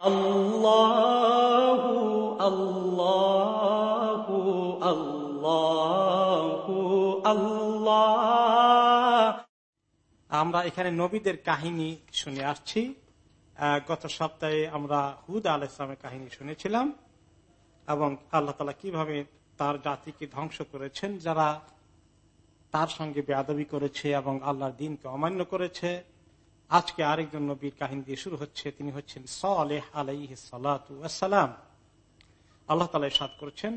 আল্লাহ আল্লাহ আল্লাহ আমরা এখানে নবীদের কাহিনী শুনে আসছি। গত সপ্তাহে আমরা হুদ আল ইসলামের কাহিনী শুনেছিলাম এবং আল্লাহ তালা কীভাবে তার জাতিকে ধ্বংস করেছেন, যারা তার সঙ্গে বেআবি করেছে এবং আল্লাহর দিনকে অমান্য করেছে। আজকে আরেকজন নবীর কাহিনী দিয়ে শুরু হচ্ছে। তিনি হচ্ছেন সালেহ আলাইহ সালাম আল্লাহ তালা সাদ করেছেন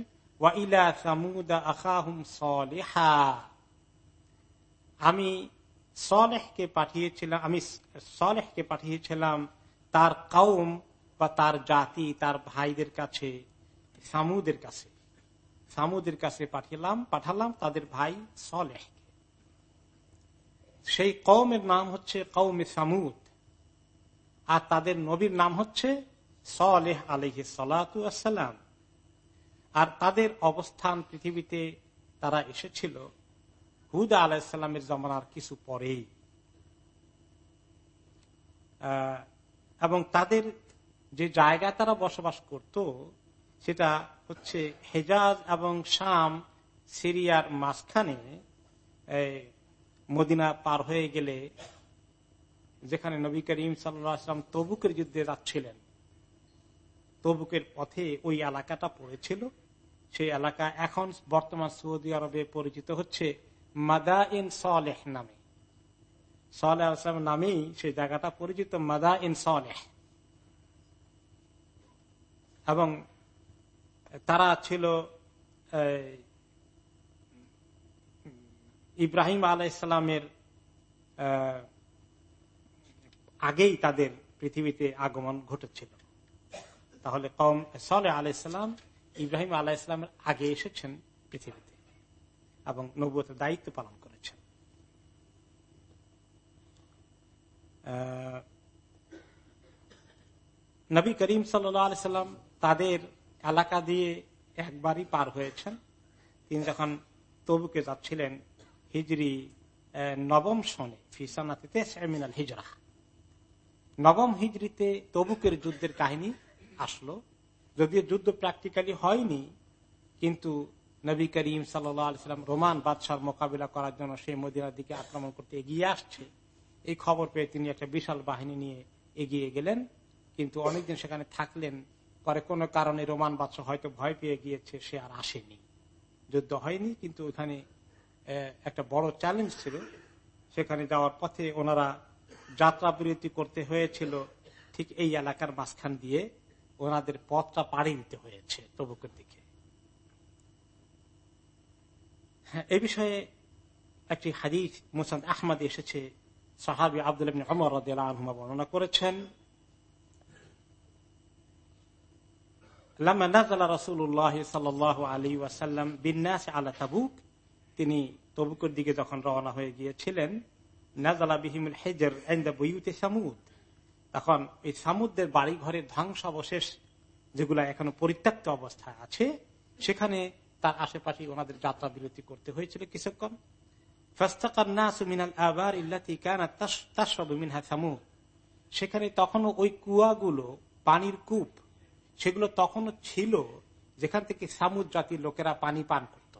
আমি সলেহকে পাঠিয়েছিলাম, আমি সলেহকে পাঠিয়েছিলাম তার কাউম বা তার জাতি, তার ভাইদের কাছে, সামুদের কাছে। সামুদের কাছে পাঠালাম পাঠালাম তাদের ভাই সলেহ। সেই কৌমের নাম হচ্ছে কৌমে সামুদ। আর তাদের নবীর নাম হচ্ছে সলেহ আলহ সালাম আর তাদের অবস্থান পৃথিবীতে তারা এসেছিল হুদা আলাহিসাল্লামের জমানার কিছু পরেই। এবং তাদের যে জায়গায় তারা বসবাস করত, সেটা হচ্ছে হেজাজ এবং শাম সিরিয়ার মাঝখানে মদিনা পার হয়ে গেলে যেখানে নবী করিম সাল্লাম তবুকের যুদ্ধে যাচ্ছিলেন, তবুকের পথে ওই এলাকাটা পড়েছিল। সেই এলাকা এখন বর্তমান সৌদি আরবে পরিচিত হচ্ছে মাদা ইন সলেহ নামে। সালেহ আসলাম নামেই সেই জায়গাটা পরিচিত মাদা ইন সলেহ। এবং তারা ছিল ইব্রাহিম আলাইসালামের আগেই তাদের পৃথিবীতে আগমন ঘটেছিল। তাহলে কম সলে আলাইসালাম ইব্রাহিম আলাইসালামের আগে এসেছেন পৃথিবীতে এবং নবুয়তের দায়িত্ব পালন করেছেন। নবী করিম সাল্লাম তাদের এলাকা দিয়ে একবারই পার হয়েছেন। তিনি যখন তবুকে যাচ্ছিলেন হিজরি নবম সনে ফিসানাতে হিজরা। নবম হিজড়িতে তবুকের যুদ্ধের কাহিনী আসলো। যদিও যুদ্ধ প্র্যাকটিক্যালি হয়নি, কিন্তু নবী করিম সাল্লাম রোমান বাদশার মোকাবিলা করার জন্য সেই মদিনার দিকে আক্রমণ করতে এগিয়ে আসছে। এই খবর পেয়ে তিনি একটা বিশাল বাহিনী নিয়ে এগিয়ে গেলেন, কিন্তু অনেকদিন সেখানে থাকলেন। পরে কোনো কারণে রোমান বাদশাহ হয়তো ভয় পেয়ে গিয়েছে, সে আর আসেনি। যুদ্ধ হয়নি, কিন্তু ওখানে একটা বড় চ্যালেঞ্জ ছিল। সেখানে যাওয়ার পথে ওনারা যাত্রা বিরতি করতে হয়েছিল ঠিক এই এলাকার মাঝখান দিয়ে। ওনাদের পথটা পাড়ি দিতে হয়েছে তবুকের দিকে। হ্যাঁ, এই বিষয়ে একটি হাদিস মুসাদ আহমদ এসেছে সাহাবি আব্দুল রাদিয়াল্লাহু আনহুমা বর্ণনা করেছেন। লাম্মা নাযালা রাসূলুল্লাহ সাল্লাল্লাহু আলাইহি ওয়াসাল্লাম বিন্নাস আলা তাবুক তিনি তবুকের দিকে যখন রওনা হয়ে গিয়েছিলেন নাজালা বিহিমুল হেজর ইনদা বুয়ুতে সামুদ। তখন এই সামুদ্রের বাড়ি ঘরের ধ্বংসাবশেষ যেগুলা এখনও পরিত্যক্ত অবস্থায় আছে, সেখানে তার আশেপাশে ওনাদের যাত্রা বিরতি করতে হয়েছিল কিছুক্ষণ। সেখানে তখনও ওই কুয়াগুলো, পানির কূপ, সেগুলো তখনও ছিল যেখান থেকে সামুদ জাতির লোকেরা পানি পান করত।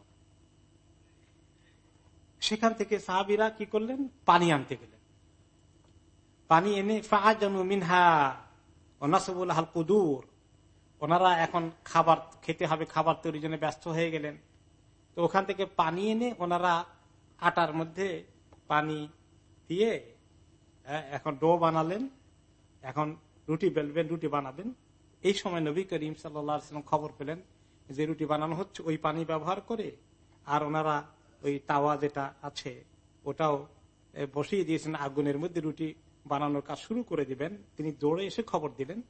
সেখান থেকে সাহাবিরা কি করলেন? পানি আনতে গেলেন। পানি এনে মিনহা ও হাল কুদুর। ওনারা এখন খাবার খেতে হবে, খাবার তৈরির জন্য ব্যস্ত হয়ে গেলেন। তো ওখান থেকে পানি এনে ওনারা আটার মধ্যে পানি দিয়ে এখন ডো বানালেন। এখন রুটি বেলবেন, রুটি বানাবেন। এই সময় নবী করিম সাল্লাম খবর পেলেন যে রুটি বানানো হচ্ছে, ওই পানি ব্যবহার করে। আর ওনারা ওই তাওয়া যেটা আছে, ওটাও বসিয়ে দিয়েছেন, আগুনের মধ্যে রুটি বানানোর কাজ শুরু করে দিবেন। তিনি দৌড়ে এসে খবর দিলেন।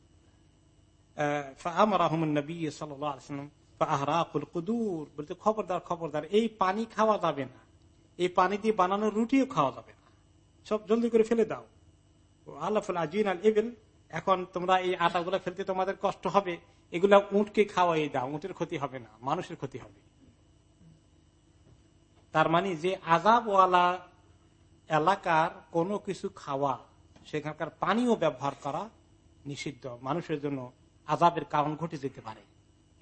খবরদার খবরদার, এই পানি খাওয়া যাবে না। এই পানি দিয়ে বানানো রুটিও খাওয়া যাবে না। সব জলদি করে ফেলে দাও। আল্লাহ আল এখন তোমরা এই আটাগুলো ফেলতে তোমাদের কষ্ট হবে। এগুলা উঁটকে খাওয়াই দাও, উঁটের ক্ষতি হবে না, মানুষের ক্ষতি হবে। তার মানে যে আজাবওয়ালা এলাকার কোনো কিছু খাওয়া, সেখানকার পানিও ব্যবহার করা নিষিদ্ধ। মানুষের জন্য আজাবের কারণ ঘটে যেতে পারে।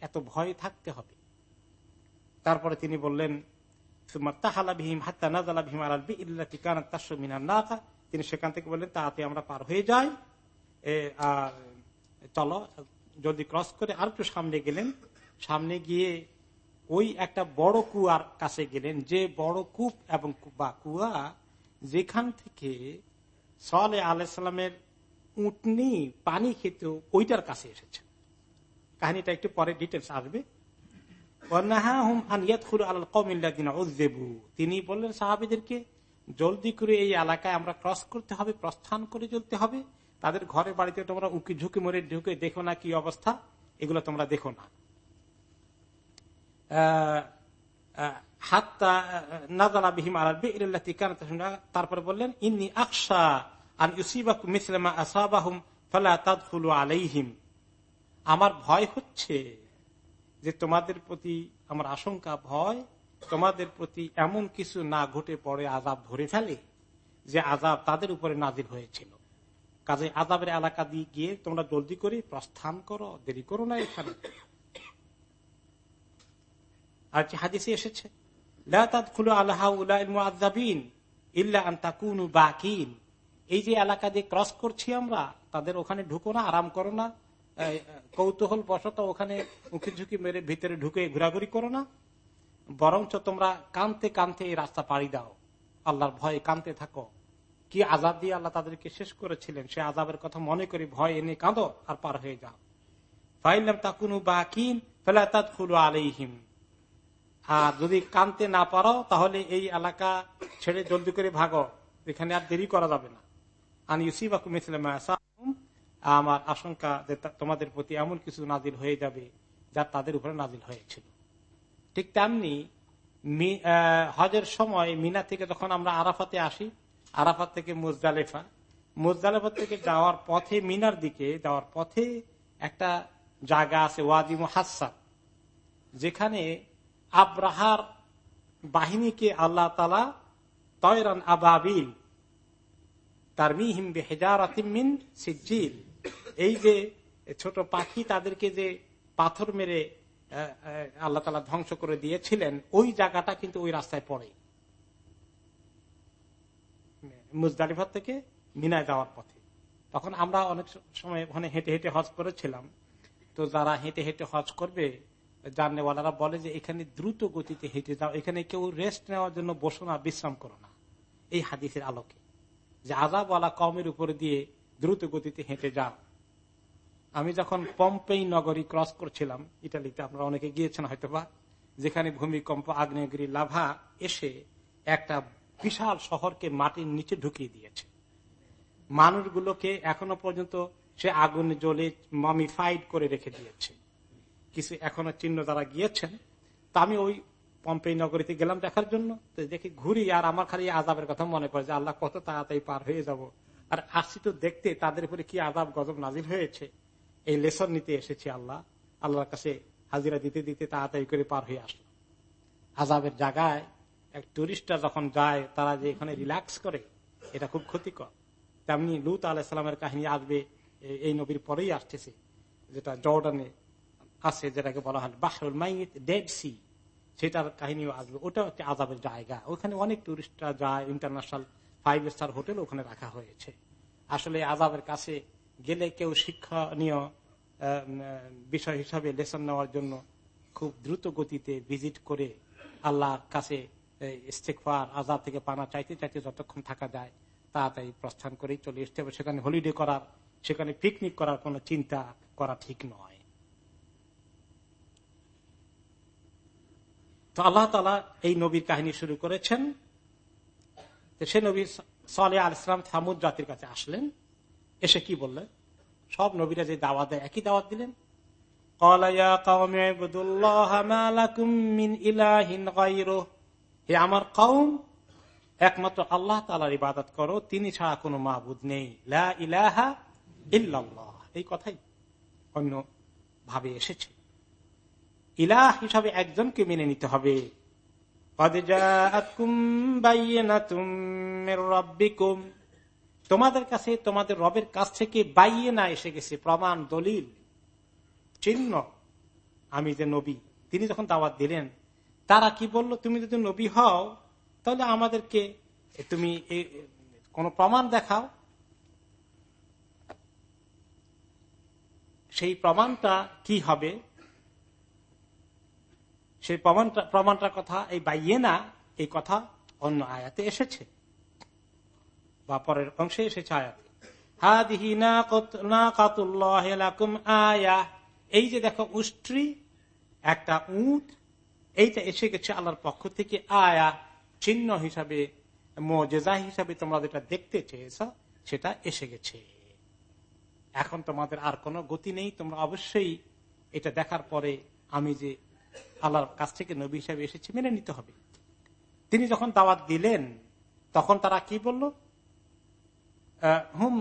এত ভয় থাকতে হবে। তারপরে তিনি বললেন তিনি সেখান থেকে বললেন তাতে আমরা পার হয়ে যাই। চলো, যদি ক্রস করে আর একটু সামনে গেলেন। সামনে গিয়ে ওই একটা বড় কুয়ার কাছে গেলেন। যে বড় কূপ এবং বা কুয়া যেখান থেকে সলে আলাইসাল্লামের উটনি পানি খেতে ওইটার কাছে এসেছে। কাহিনীটা একটু পরে ডিটেলস আসবে। তিনি বললেন, সাহাবিদেরকে জলদি করে এই এলাকায় আমরা ক্রস করতে হবে, প্রস্থান করে চলতে হবে। তাদের ঘরে বাড়িতে তোমরা উকি ঝুঁকি মরে ঢুকে দেখো না কি অবস্থা। এগুলো তোমরা দেখো না। তারপরে বললেন, ইন্নি আন ইউসিবাকু মিসলামা আসাবাহুম আলাইহিম। আমার ভয় হচ্ছে যে তোমাদের প্রতি আমার আশঙ্কা ভয়, তোমাদের প্রতি এমন কিছু না ঘটে পড়ে আজাব ধরে ফেলে যে আজাব তাদের উপরে নাজির হয়েছিল। কাজে আজাবের এলাকা দিয়ে গিয়ে তোমরা জলদি করে প্রস্থান করো, দেরি করো না এখানে। আর হাদিসে এসেছে? এই যে এলাকা দিয়ে ক্রস করছি আমরা, তাদের ওখানে ঢুকো না, আরাম করো না। কৌতূহল ওখানে মুখে ঝুঁকি মেরে ভিতরে ঢুকে করো না। বরঞ্চ তোমরা কানতে কানতে এই রাস্তা পাড়ি দাও। আল্লাহর ভয়ে কানতে থাকো। কি আজাব দিয়ে আল্লাহ তাদেরকে শেষ করেছিলেন? সে আজাবের কথা মনে করি ভয় এনে কাঁদো আর পার হয়ে যাও। ফাইলাম তাকুনু বাকিন, ফেলা তাদ ফুলু আলাইহিম। আর যদি কানতে না পারো, তাহলে এই এলাকা ছেড়ে জলদি করে ভাগো। এখানে আর দেরি করা যাবে না। আন মিসলাম আমার আশঙ্কা যে তোমাদের প্রতি এমন কিছু নাজিল হয়ে যাবে যা তাদের উপরে নাজিল হয়েছিল। ঠিক তেমনি হজের সময় মিনা থেকে যখন আমরা আরাফাতে আসি, আরাফাত থেকে মুজদালেফা মুজদালেফা থেকে যাওয়ার পথে, মিনার দিকে যাওয়ার পথে একটা জায়গা আছে ওয়াদিম হাসা যেখানে আব্রাহার বাহিনীকে আল্লাহ তালা তয়রান আবাবিল তার মিহিম বেহেজার আতিমিন সিজিল এই যে ছোট পাখি তাদেরকে যে পাথর মেরে আল্লাহ তালা ধ্বংস করে দিয়েছিলেন, ওই জায়গাটা কিন্তু ওই রাস্তায় পড়ে। মুজদালিফার থেকে মিনায় যাওয়ার পথে। তখন আমরা অনেক সময় ওখানে হেঁটে হেঁটে হজ করেছিলাম। তো যারা হেঁটে হেঁটে হজ করবে জাননেওয়ালারা বলে যে এখানে দ্রুত গতিতে হেঁটে যাও, এখানে কেউ রেস্ট নেওয়ার জন্য বসো না, বিশ্রাম করো না। এই হাদিসের আলোকে। যে আজাবওয়ালা কমের উপরে দিয়ে দ্রুত গতিতে হেঁটে যাও। আমি যখন পম্পেই নগরী ক্রস করছিলাম, ইটালিতে আপনারা অনেকে গিয়েছেন হয়তোবা, যেখানে ভূমিকম্প, আগ্নেয়গিরি, লাভা এসে একটা বিশাল শহরকে মাটির নিচে ঢুকিয়ে দিয়েছে। মানুষগুলোকে এখনও পর্যন্ত সে আগুন জ্বলে মমিফাইড করে রেখে দিয়েছে। কিছু এখনও চিহ্ন যারা গিয়েছেন। তা আমি ওই পম্পেই নগরীতে গেলাম দেখার জন্য। দেখি ঘুরি আর আমার খালি আজাবের কথা মনে পড়ে যে আল্লাহ কত তাড়াতাড়ি পার হয়ে যাব। আর আসছি তো দেখতে তাদের উপরে কি আজাব গজব নাজির হয়েছে। এই লেসন নিতে এসেছি আল্লাহ। আল্লাহর কাছে হাজিরা দিতে দিতে তাড়াতাড়ি করে পার হয়ে আসলো আজাবের জায়গায় এক টুরিস্টরা যখন যায়, তারা যে এখানে রিল্যাক্স করে, এটা খুব ক্ষতিকর। তেমনি লুত আলাহিসামের কাহিনী আসবে এই নবীর পরেই আসতেছে, যেটা জর্ডানে আছে যেটাকে বলা হয় বাহরুল মাইত, ডেড সি। সেটার কাহিনীও আসবে। ওটাও একটি আজাবের জায়গা। ওখানে অনেক টুরিস্টরা যায়, ইন্টারন্যাশনাল ফাইভ স্টার হোটেল ওখানে রাখা হয়েছে। আসলে আজাবের কাছে গেলে কেউ শিক্ষণীয় বিষয় হিসাবে লেসন নেওয়ার জন্য খুব দ্রুত গতিতে ভিজিট করে আল্লাহর কাছে ইস্তেকফার আজাদ থেকে পানা চাইতে চাইতে যতক্ষণ থাকা যায়, তাড়াতাড়ি প্রস্থান করেই চলে আসতে হবে সেখানে হলিডে করার, সেখানে পিকনিক করার কোন চিন্তা করা ঠিক নয়। তো আল্লাহ তালা এই নবীর কাহিনী শুরু করেছেন। সে নবী সালে আল ইসলাম থামুদ জাতির কাছে আসলেন। এসে কি বললেন? সব নবীরা যে দাওয়াত দেয়, একই দাওয়াত দিলেন। আমার কৌম একমাত্র আল্লাহ তালার ইবাদত করো, তিনি ছাড়া কোনো মাহবুদ নেই। এই কথাই অন্য ভাবে এসেছে। ইলাহ হিসাবে একজনকে মেনে নিতে হবে। তোমাদের কাছে তোমাদের রবের কাছ থেকে বাইয়ে না এসে গেছে, প্রমাণ, দলিল, চিহ্ন। আমি যে নবী, তিনি যখন দাওয়াত দিলেন, তারা কি বলল, তুমি যদি নবী হও, তাহলে আমাদেরকে তুমি কোন প্রমাণ দেখাও? সেই প্রমাণটা কি হবে? সেই প্রমাণটা প্রমাণটার কথা, এই বাইয়ে না এই কথা অন্য আয়াতে এসেছে। বা পরের অংশে এসেছে আয়াতে। এই যে দেখো উষ্ট্রি, একটা উঠ এইটা এসে গেছে আল্লাহর পক্ষ থেকে আয়া। চিহ্ন হিসাবে, মজেজা হিসাবে তোমরা যেটা দেখতে চেয়েছ, সেটা এসে গেছে। এখন তোমাদের আর কোনো গতি নেই, তোমরা অবশ্যই এটা দেখার পরে আমি যে আল্লাহর কাছ থেকে নবী হিসাবে এসেছি, মেনে নিতে হবে। তিনি যখন দাওয়াত দিলেন, তখন তারা কি বলল? হুম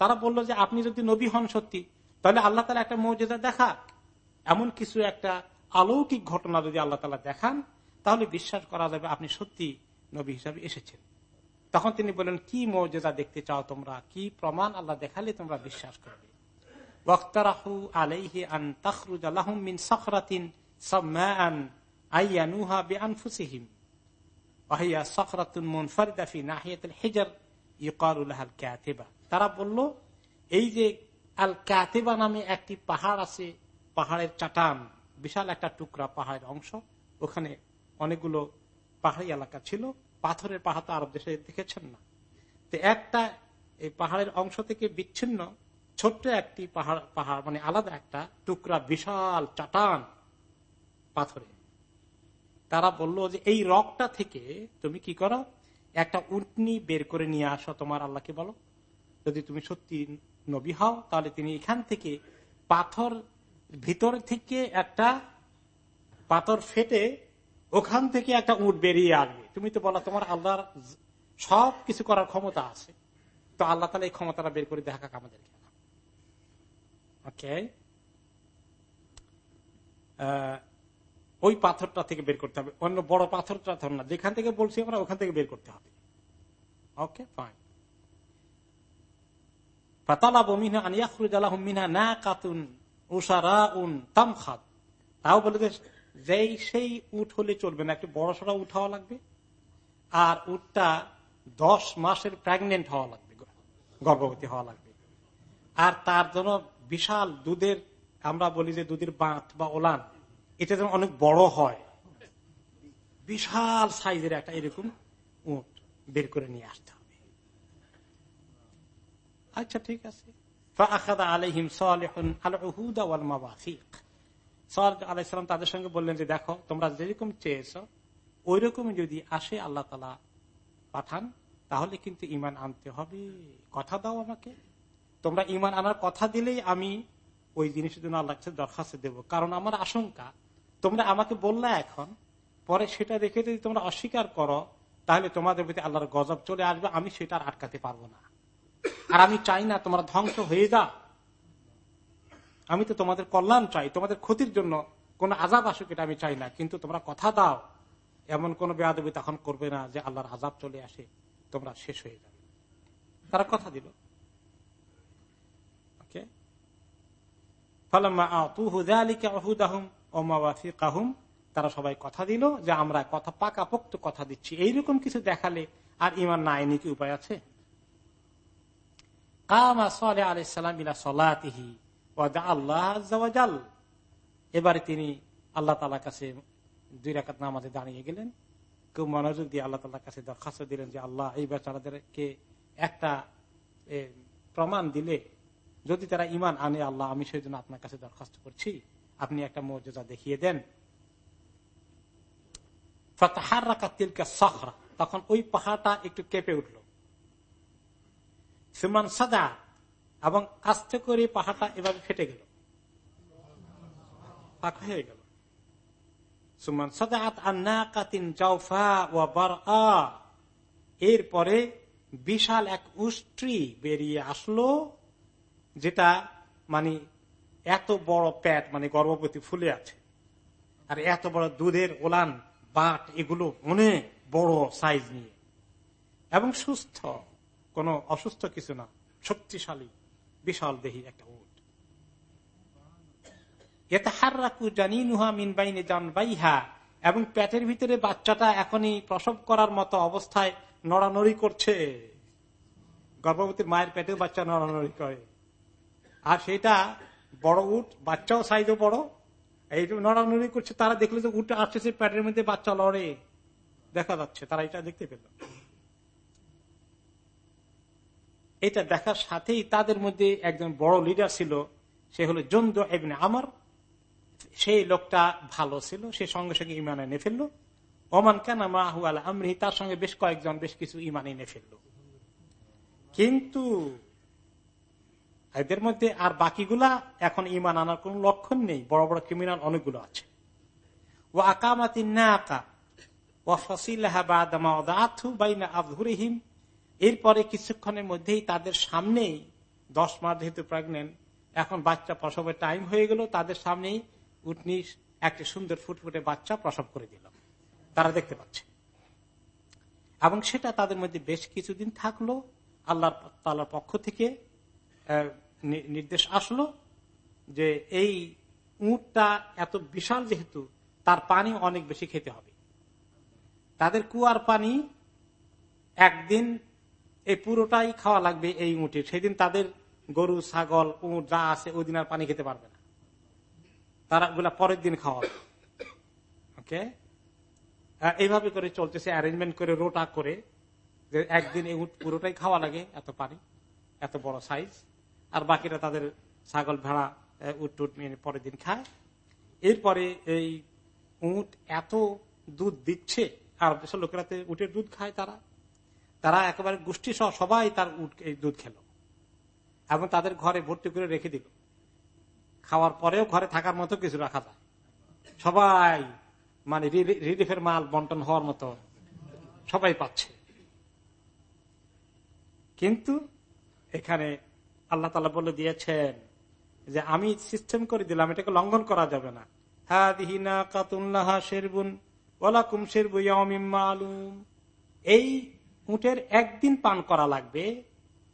তারা বলল যে, আপনি যদি নবী হন সত্যি, তাহলে আল্লাহ তালা একটা মর্যাদা দেখা এমন কিছু একটা আলৌকিক ঘটনা যদি আল্লাহ তালা দেখান, তাহলে বিশ্বাস করা যাবে আপনি সত্যি নবী হিসাবে এসেছেন। তখন তিনি বলেন কি মর্যাদা দেখতে চাও তোমরা? কি প্রমাণ আল্লাহ দেখালে তোমরা বিশ্বাস করবে? একটি পাহাড় আছে, পাহাড়ের চাটান, বিশাল একটা টুকরা পাহাড়ের অংশ, ওখানে অনেকগুলো পাহাড়ি এলাকা ছিল, পাথরের পাহাড় তো আরব দেশে দেখেছেন না। তো একটা এই পাহাড়ের অংশ থেকে বিচ্ছিন্ন ছোট্ট একটি পাহাড় পাহাড় মানে আলাদা একটা টুকরা বিশাল চাটান পাথরে। তারা বলল যে, এই রকটা থেকে তুমি কি করো? একটা উটনি বের করে নিয়ে আসো তোমার আল্লাহকে বলো। যদি তুমি সত্যি নবী হও, তাহলে তিনি এখান থেকে পাথর ভিতর থেকে একটা পাথর ফেটে ওখান থেকে একটা উট বেরিয়ে আসবে। তুমি তো বলো, তোমার আল্লাহর সব কিছু করার ক্ষমতা আছে। তো আল্লাহ তালা এই ক্ষমতাটা বের করে দেখা আমাদেরকে। ওকে ওই পাথরটা থেকে বের করতে হবে। অন্য বড় পাথরটা না। যেখান থেকে বলছি আমরা, ওখান থেকে বের করতে হবে। ওকে ফাইন তাও বলে যেই সেই উঠ হলে চলবে না। একটু বড় সড়া উঠ হওয়া লাগবে। আর উঠটা দশ মাসের প্রেগনেন্ট হওয়া লাগবে, গর্ভবতী হওয়া লাগবে। আর তার জন্য বিশাল দুধের, আমরা বলি যে দুধের বাঁধ বা ওলান, এটা যেন অনেক বড় হয়। বিশাল সাইজের একটা এরকম উঠ বের করে নিয়ে আসতে হবে। আচ্ছা ঠিক আছে। আলহিম তাদের সঙ্গে বললেন যে, দেখো, তোমরা যেরকম চেয়েছ ওই রকম যদি আসে আল্লাহ তালা পাঠান, তাহলে কিন্তু ইমান আনতে হবে। কথা দাও আমাকে। তোমরা ইমান আনার কথা দিলেই আমি ওই জিনিসের জন্য আল্লাহ দরখাস্ত দেব। কারণ আমার আশঙ্কা, তোমরা আমাকে বললে এখন, পরে সেটা দেখে যদি তোমরা অস্বীকার করো, তাহলে তোমাদের প্রতি আল্লাহর গজব চলে আসবে, আমি সেটা আর আটকাতে পারব না। আর আমি চাই না তোমরা ধ্বংস হয়ে যা আমি তো তোমাদের কল্যাণ চাই, তোমাদের ক্ষতির জন্য কোন আজাব আসুক এটা আমি চাই না। কিন্তু তোমরা কথা দাও, এমন কোন বেয়াদবি তখন করবে না যে আল্লাহর আজাব চলে আসে, তোমরা শেষ হয়ে যাবে। তারা কথা দিল। তারা সবাই কথা দিল যে আমরা কথা পাকা পোক্ত কথা দিচ্ছি। এইরকম কিছু দেখালে আর ইমান না আইনি কি উপায় আছে? এবারে তিনি আল্লাহ তালা কাছে দুই রাকাত নামাজে দাঁড়িয়ে গেলেন। কেউ মনোযোগ দিয়ে আল্লাহ তালার কাছে দরখাস্ত দিলেন যে আল্লাহ এই বেচারাদেরকে একটা প্রমাণ দিলে যদি তারা ইমান আনে আল্লাহ, আমি সেই জন্য আপনার কাছে দরখাস্ত করছি। আপনি একটা মর্যাদা দেখিয়ে দেন। তখন ওই পাহাড়টা একটু কেঁপে উঠল। সুমান সাদা এবং আস্তে করে পাহাড়টা এভাবে ফেটে গেল। এরপরে বিশাল এক উষ্ট্রি বেরিয়ে আসলো। যেটা মানে এত বড় প্যাট মানে গর্ভবতী ফুলে আছে। আর এত বড় দুধের ওলান, বাট, এগুলো অনেক বড় সাইজ নিয়ে। এবং সুস্থ, কোন অসুস্থ কিছু না, শক্তিশালী, বিশাল দেহি একটা উট। এতে হার রাখু জানি নুহা মিন বাইনে জান বাইহা এবং পেটের ভিতরে বাচ্চাটা এখনই প্রসব করার মতো অবস্থায় নড়ানড়ি করছে। গর্ভবতীর মায়ের পেটেও বাচ্চা নড়ানড়ি করে। আর সেটা বড় উঠ বাচ্চাও সাইজও বড়। এই নড়ানড়ি করছে, তারা দেখলে যে উঠ আসছে পেটের মধ্যে, বাচ্চা লড়ে। দেখা যাচ্ছে, তারা এটা দেখতে পেল। এটা দেখার সাথেই তাদের মধ্যে একজন বড় লিডার ছিল, সে হলো জন্দ এমনি আমার। সেই লোকটা ভালো ছিল, সে সঙ্গে সঙ্গে ইমান এনে ফেলল। ওমান কেন মাহু আল আমরি, তার সঙ্গে বেশ কয়েকজন, বেশ কিছু ইমান এনে ফেলল। কিন্তু এদের মধ্যে আর বাকিগুলা এখন ইমান আনার কোন লক্ষণ নেই। বড় বড় ক্রিমিনাল অনেকগুলো আছে। ও আকামাতি না আকা এরপরে কিছুক্ষণের মধ্যেই তাদের সামনেই, দশ মাস যেহেতু প্রেগনেন্ট এখন বাচ্চা প্রসবের টাইম হয়ে গেল, তাদের সামনেই উটনি একটি সুন্দর ফুটফুটে বাচ্চা প্রসব করে দিল। তারা দেখতে পাচ্ছে। এবং সেটা তাদের মধ্যে বেশ কিছুদিন থাকল আল্লাহ তালার পক্ষ থেকে নির্দেশ আসলো যে এই উঁটটা এত বিশাল যেহেতু, তার পানি অনেক বেশি খেতে হবে। তাদের কুয়ার পানি একদিন এই পুরোটাই খাওয়া লাগবে এই উঁটের সেদিন তাদের গরু, ছাগল, উঁট যা আছে ওই দিন আর পানি খেতে পারবে না। তারা ওগুলা পরের দিন খাওয়া ওকে? এইভাবে করে চলতেছে অ্যারেঞ্জমেন্ট করে রোটা করে যে একদিন এই উঠ পুরোটাই খাওয়া লাগে, এত পানি, এত বড় সাইজ আর বাকিরা তাদের ছাগল ভেড়া উঠ টুট নিয়ে পরের দিন খায়। এরপরে এই উট এত দুধ দিচ্ছে, আর দেশের লোকেরা উটের দুধ খায় তারা। তারা একেবারে গোষ্ঠী সহ সবাই তার উট, এই দুধ খেল। এবং তাদের ঘরে ভর্তি করে রেখে দিল। খাওয়ার পরেও ঘরে থাকার মতো কিছু রাখা যায়। সবাই মানে রিলিফের মাল বন্টন হওয়ার মতো সবাই পাচ্ছে। কিন্তু এখানে আল্লাহ তালা বলে দিয়েছেন যে আমি সিস্টেম করে দিলাম, এটাকে লঙ্ঘন করা যাবে না। এই উটের একদিন পান করা লাগবে,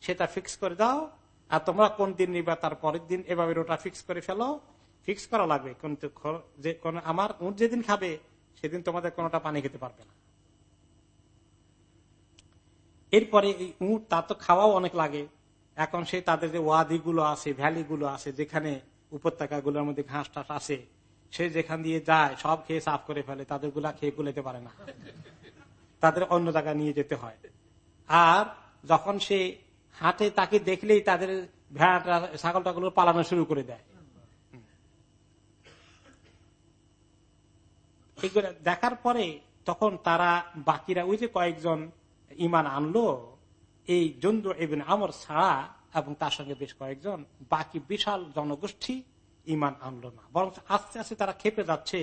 সেটা ফিক্স করে দাও, আর তোমরা কোন দিন নিবা, তার পরের দিন এভাবে ওটা ফিক্স করে ফেলো, ফিক্স করা লাগবে। কিন্তু আমার উঠ যেদিন খাবে, সেদিন তোমাদের কোনটা পানি খেতে পারবে না। এরপরে উঁট তার তো খাওয়াও অনেক লাগে। এখন সে তাদের যে ওয়াদি গুলো আছে ভ্যালি গুলো আছে, যেখানে উপত্যকা গুলোর মধ্যে ঘাস টাস আছে, সে যেখান দিয়ে যায়, সব খেয়ে সাফ করে ফেলে তাদেরগুলা খেয়ে গুলেতে পারে না। তাদের অন্য জায়গায় নিয়ে যেতে হয়। আর যখন সে হাটে, তাকে দেখলেই তাদের ভেড়াটা ছাগলটা গুলো পালানো শুরু করে দেয়। দেখার পরে তখন তারা বাকিরা, ওই যে কয়েকজন ইমান আনলো এই জন্তু এবিন আমর ছাড়া এবং তার সঙ্গে বেশ কয়েকজন বাকি বিশাল জনগোষ্ঠী ইমান আনলো না। বরং আস্তে আস্তে তারা খেপে যাচ্ছে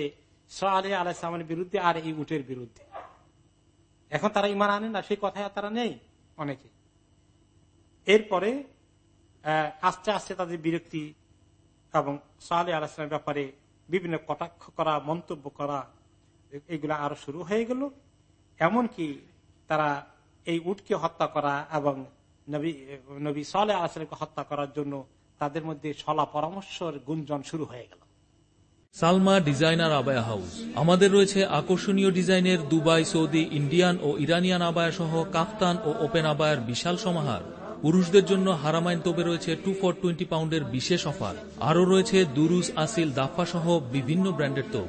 সালে আলাইসলামের বিরুদ্ধে আর এই উটের বিরুদ্ধে। এখন তারা ইমান আনে না, সেই কথায় তারা নেই অনেকে। এরপরে আস্তে আস্তে তাদের বিরক্তি এবং সালে আলাইসলামের ব্যাপারে বিভিন্ন কটাক্ষ করা, মন্তব্য করা, এগুলা আরও শুরু হয়ে গেল। এমনকি তারা এই উটকে হত্যা করা এবং নবী নবী সালে আলাইসালামকে হত্যা করার জন্য তাদের মধ্যে সলা পরামর্শের গুঞ্জন শুরু হয়ে গেল। Salma designer abaya house. আমাদের রয়েছে আকর্ষণীয় ডিজাইনের দুবাই, সৌদি, ইন্ডিয়ান ও ইরানিয়ান আবায়া সহ কাফতান ও ওপেন আবায়ার বিশাল সমাহার। পুরুষদের জন্য হারামাইন তোবে রয়েছে টু ফর টোয়েন্টি পাউন্ডের বিশেষ অফার। আরও রয়েছে দুরুজ, আসিল দাফা সহ বিভিন্ন ব্র্যান্ডের তোপ।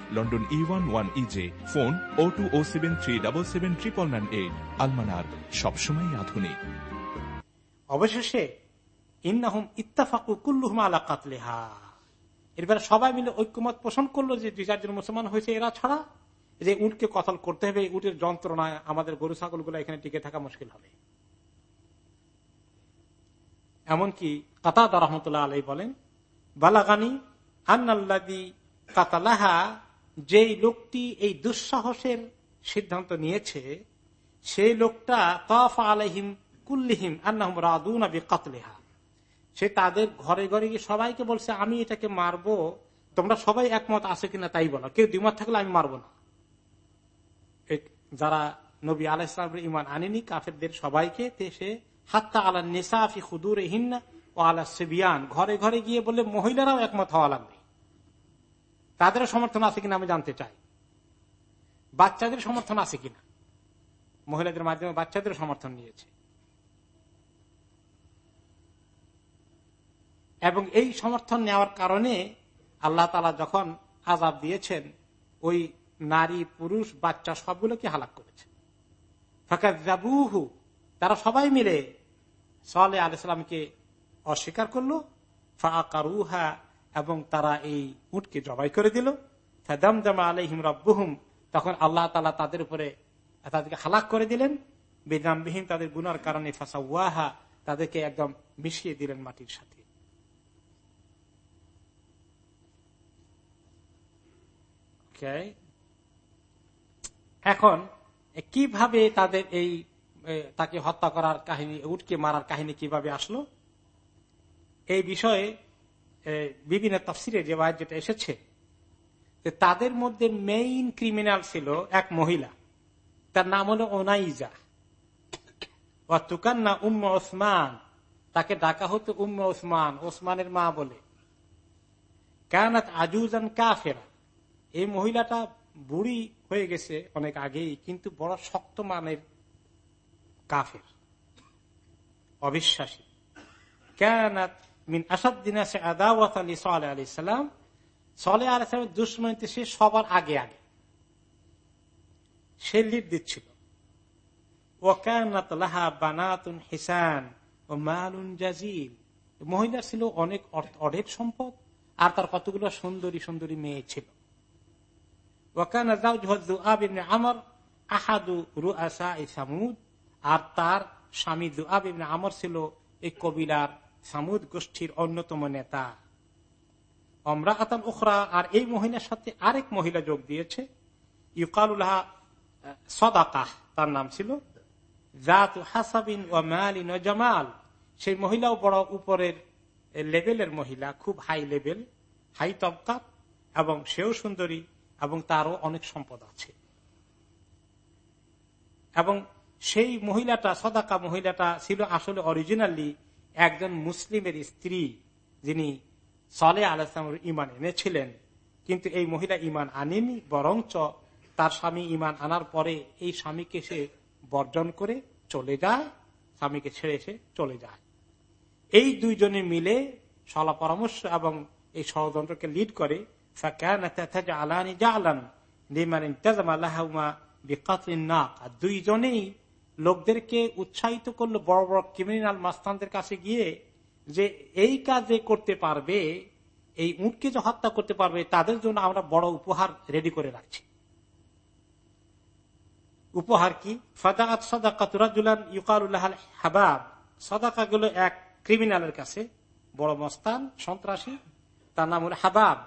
London E one one EJ phone O two O seven three double seven triple nine eight আলমানার সবসময় আধুনিক। অবশেষে, ইন্নাহুম ইত্তাফাকু কুল্লুহুম আলা কাতলেহা। এরপরে সবাই মিলে ঐক্যমত পোষণ করল যে দুই চারজন মুসলমান হয়েছে এরা ছাড়া। যে উটকে কতল করতে হবে উটের যন্ত্রণায় আমাদের গরু ছাগলগুলো এখানে টিকে থাকা মুশকিল হবে। এমনকি কাতা রহমতুল্লাহ আলাই বলেন, বালাগানি আন্নাল্লাদি কাতালাহা যেই লোকটি এই দুঃসাহসের সিদ্ধান্ত নিয়েছে, সেই লোকটা তফ আলহিম কুল্লিহিম আন্নাহম কাতলেহা সে তাদের ঘরে ঘরে গিয়ে সবাইকে বলছে, আমি এটাকে মারবো। তোমরা সবাই একমত আছে কিনা তাই বলো। কেউ দ্বিমত থাকলে আমি মারবো না। যারা নবী আলাইসলামের ইমান আনেনি, কাফেরদের সবাইকে সে হাত্তা আলা নেশাফি খুদুর হিন্না ও আলা সেবিয়ান। ঘরে ঘরে গিয়ে বলে মহিলারাও একমত হওয়া লাগবে। তাদেরও সমর্থন আছে কিনা আমি জানতে চাই। বাচ্চাদের সমর্থন আছে কিনা? মহিলাদের মাধ্যমে বাচ্চাদের সমর্থন নিয়েছে। এবং এই সমর্থন নেওয়ার কারণে আল্লাহ তালা যখন আজাব দিয়েছেন, ওই নারী, পুরুষ, বাচ্চা সবগুলোকে হালাক করেছে। তারা সবাই মিলে সালে আলাইসালামকে অস্বীকার করল। ফাকারুহা এবং তারা এই উটকে জবাই করে দিল। ফাদাম জামা আলহিম রব্বুহুম। তখন আল্লাহ তালা তাদের উপরে তাদেরকে হালাক করে দিলেন। বেদামবিহীন তাদের গুনার কারণে ফাঁসা ওয়াহা তাদেরকে একদম মিশিয়ে দিলেন মাটির সাথে। এখন, কীভাবে তাদের এই তাকে হত্যা করার কাহিনী, উটকে মারার কাহিনী কীভাবে আসলো? এই বিষয়ে বিভিন্ন তফসিরে যে যেটা এসেছে তাদের মধ্যে মেইন ক্রিমিনাল ছিল এক মহিলা। তার নাম হলো ওনাইজা তুকান্না উম্ম ওসমান। তাকে ডাকা হতো উম্ম ওসমান, ওসমানের মা বলে। কেনাত আজুজান কাফেরা। এই মহিলাটা বুড়ি হয়ে গেছে অনেক আগেই, কিন্তু বড় শক্ত মানের কাফের। অবিশ্বাসী। কেনাত মিন আদাওয়াত আলী সালে সাল্লাম দুশ্মনীতে সে সবার আগে আগে। সে লিড দিচ্ছিল। হিসান ও মালুন জাজিল। মহিলা ছিল অনেক অঢের সম্পদ, আর তার কতগুলো সুন্দরী সুন্দরী মেয়ে ছিল। আমর আহাদু রুআসা সামুদ, আর তার স্বামী দুআব আমর ছিল এই কবিলার সামুদ গোষ্ঠীর অন্যতম নেতা। অমরা আতান উখরা, আর এই মহিলার সাথে আরেক মহিলা যোগ দিয়েছে। ইউকালুল্লাহ সদাকাহ, তার নাম ছিল। জাত হাসাবিন ও মালিন ও জামাল। সেই মহিলাও বড় উপরের লেভেলের মহিলা, খুব হাই লেভেল, হাই তবকা এবং সেও সুন্দরী, এবং তারও অনেক সম্পদ আছে। এবং সেই মহিলাটা, সদাকা মহিলাটা ছিল আসলে অরিজিনালি একজন মুসলিমের স্ত্রী যিনি সলে আলাইসলামের ইমান এনেছিলেন, কিন্তু এই মহিলা ইমান আনেনি, বরঞ্চ তার স্বামী ইমান আনার পরে এই স্বামীকে সে বর্জন করে চলে যায়, স্বামীকে ছেড়ে সে চলে যায়। এই দুইজনে মিলে সলা পরামর্শ এবং এই ষড়যন্ত্রকে লিড করে দুইজনেই লোকদেরকে উৎসাহিত করল বড় বড় ক্রিমিনাল মাস্তানদের কাছে গিয়ে যে এই কাজে করতে পারবে, এই উঁটকে যে হত্যা করতে পারবে, তাদের জন্য আমরা বড় উপহার রেডি করে রাখছি। উপহার কি? ফদাকাত সদাকা তুরাজুলান হাবাব। সদাকা গুলো এক ক্রিমিনালের কাছে, বড় মস্তান, সন্ত্রাসী, তার নাম হল হাবাব।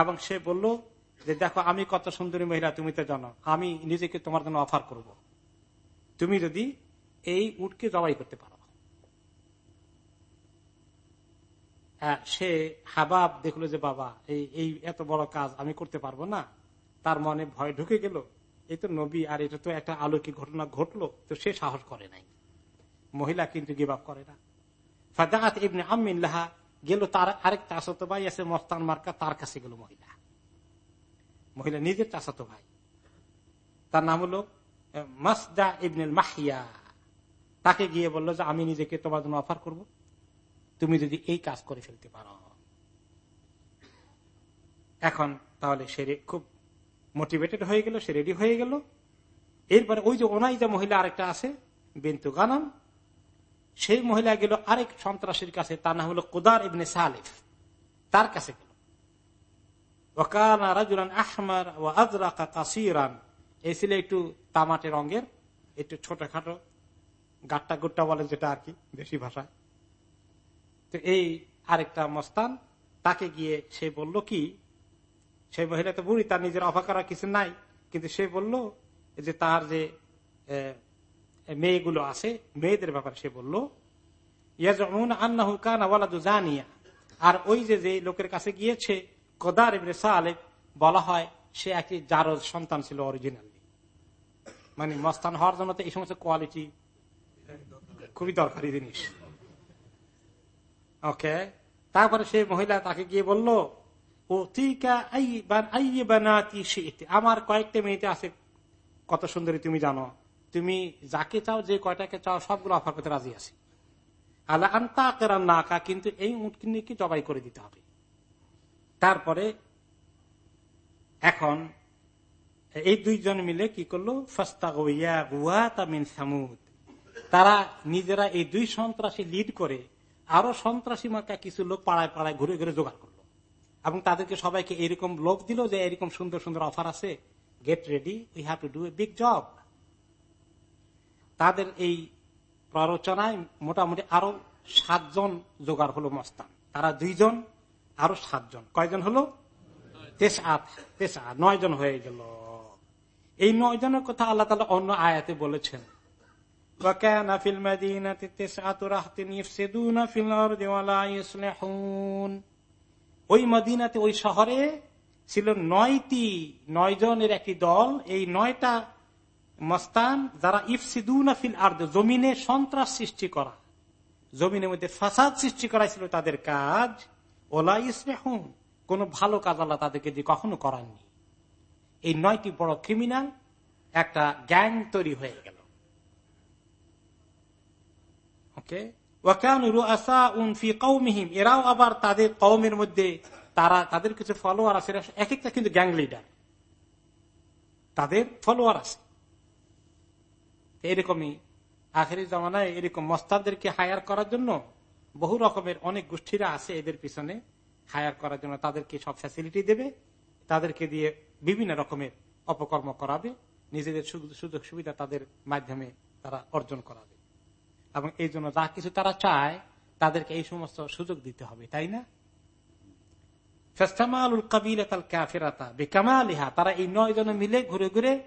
এবং সে বলল যে, দেখো, আমি কত সুন্দরী মহিলা, তুমি তো জানো, আমি নিজেকে তোমার জন্য অফার করব। তুমি যদি এই উটকে জবাই করতে পারো। সে হাবাব দেখল যে, বাবা, এই এত বড় কাজ আমি করতে পারব না। তার মনে ভয় ঢুকে গেল। এই তো নবী, আর এটা তো একটা আলোকিক ঘটনা ঘটলো, তো সে সাহস করে নাই। মহিলা কিন্তু গিভ করে না। ফাদাত ইবনে আমিল্লাহা গেল তার আরেক চাষত ভাই, আছে মস্তান মার্কা, তার কাছে গেল মহিলা। মহিলা নিজের চাষাতো ভাই। তার নাম হলো মাসদা ইবনুল মাহিয়া। তাকে গিয়ে বলল যে, আমি নিজেকে তোমার জন্য অফার করব। তুমি যদি এই কাজ করে ফেলতে পারো। এখন তাহলে সে খুব মোটিভেটেড হয়ে গেল, সে রেডি হয়ে গেল। এরপরে ওই যে ওনাই যে মহিলা আরেকটা আছে, বিন্তু গানাম সেই মহিলা গেল আরেক সন্ত্রাসীর কাছে, তার নাম হলো কোদার ইবনে সালেফ তার কাছে গেল। ওকানা রাজুলান আহমার ও আজরাকা কাসিরান। এই ছিল একটু তামাটে রঙের, একটু ছোটখাটো গাট্টা গুট্টা বলে যেটা আর কি দেশি ভাষায়। তো এই আরেকটা মস্তান, তাকে গিয়ে সে বলল কি সেই মহিলা তো বুড়ি, তার নিজের অফা করার কিছু নাই, কিন্তু সে বলল যে তার যে মেয়েগুলো আছে, মেয়েদের ব্যাপারে সে বলল জানিয়া। আর ওই যে যে লোকের কাছে গিয়েছে, কদার সালেব বলা হয় সে একটি জারজ সন্তান ছিল অরিজিনালি মানে মস্তান হওয়ার জন্য তো এই সমস্ত কোয়ালিটি খুবই দরকারি জিনিস। ওকে তারপরে সে মহিলা তাকে গিয়ে বলল আমার কয়েকটা মেয়েতে আছে, কত সুন্দরী তুমি জানো। তুমি যাকে চাও, যে কয়টাকে চাও, সবগুলো অফার করতে রাজি আছি। আল্লাহ আন্তা কেরান নাকা, কিন্তু এই উটকিনিকে জবাই করে দিতে হবে। তারপরে এখন এই দুইজন মিলে কি করল? সামুদ। তারা নিজেরা এই দুই সন্ত্রাসী লিড করে আরও সন্ত্রাসী মার্কা কিছু লোক পাড়ায় পাড়ায় ঘুরে ঘুরে জোগাড় করল। এবং তাদেরকে সবাইকে এরকম লোক দিল যে এরকম সুন্দর সুন্দর অফার আছে। Get ready we have to do a big job তাদের এই প্ররোচনায় মোটামুটি আরও সাতজন জোগাড় হলো মস্তান। তারা দুইজন, আরও সাতজন। কয়জন হলো? তেস আট তেস আট নয় জন হয়ে গেল। এই নয় জনের কথা আল্লাহ তালা অন্য আয়াতে বলেছেন। ওই মদিনাতে ওই শহরে ছিল নয়টি নয় জনের একটি দল। এই নয়টা মস্তান যারা ইফসিদুনা ফিল আর জমিনে সন্ত্রাস সৃষ্টি করা জমিনের মধ্যে ফাসাদ সৃষ্টি করাই ছিল তাদের কাজ। ওলা ইসলেহুন কোন ভালো কাজ আল্লাহ তাদেরকে দিয়ে কখনো করাননি। এই নয়টি বড় ক্রিমিনাল একটা গ্যাং তৈরি হয়ে গেল। ওকে এরাও আবার তাদের কৌমের মধ্যে তারা, তাদের কিছু ফলোয়ার আছে এক একটা কিন্তু গ্যাং লিডার তাদের ফলোয়ার আছে। এরকমই আখেরি জমানায় এরকম মস্তাবদেরকে হায়ার করার জন্য বহু রকমের অনেক গোষ্ঠীরা আছে এদের পিছনে হায়ার করার জন্য। তাদেরকে সব ফ্যাসিলিটি দেবে, তাদেরকে দিয়ে বিভিন্ন রকমের অপকর্ম করাবে, নিজেদের সুযোগ সুবিধা তাদের মাধ্যমে তারা অর্জন করাবে। এবং এই জন্য যা কিছু তারা চায়, তাদেরকে এই সমস্ত সুযোগ দিতে হবে, তাই না? তারা এই নয় জনে মিলে ঘুরে ঘুরে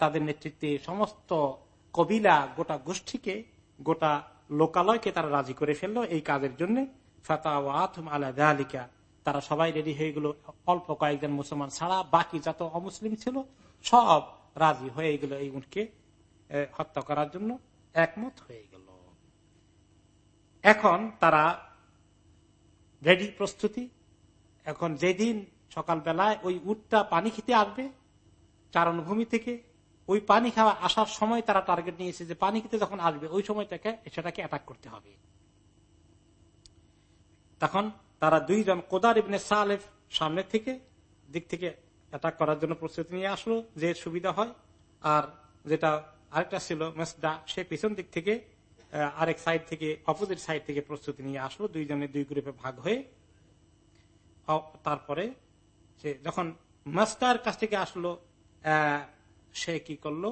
তাদের নেতৃত্বে সমস্ত কবিলা গোটা গোষ্ঠীকে, গোটা লোকালয়কে তারা রাজি করে ফেলল এই কাজের জন্য। আলিকা তারা সবাই রেডি হয়ে গেল। অল্প কয়েকজন মুসলমান ছাড়া বাকি যত অমুসলিম ছিল, সব রাজি হয়ে গেল এই উঠকে হত্যা করার জন্য একমত হয়ে গেল। এখন তারা রেডি প্রস্তুতি। এখন যেদিন সকালবেলায় ওই উটটা পানি খেতে আসবে, চারণভূমি থেকে, ওই পানি খাওয়া আসার সময় তারা টার্গেট নিয়েছে যে পানি খেতে যখন আসবে, ওই সময় থেকে সেটাকে অ্যাটাক করতে হবে। তখন তারা দুইজন কোদার ইবনে সালেফ সামনে থেকে, দিক থেকে অ্যাটাক করার জন্য প্রস্তুতি নিয়ে আসলো, যে সুবিধা হয়। আর যেটা আরেকটা ছিল মেসডা সে পিছন দিক থেকে আরেক সাইড থেকে অপোজিট সাইড থেকে প্রস্তুতি নিয়ে আসলো। দুইজনে দুই গ্রুপে ভাগ হয়ে তারপরে সে যখন মাস্টার কাছ থেকে আসলো সে কি করল?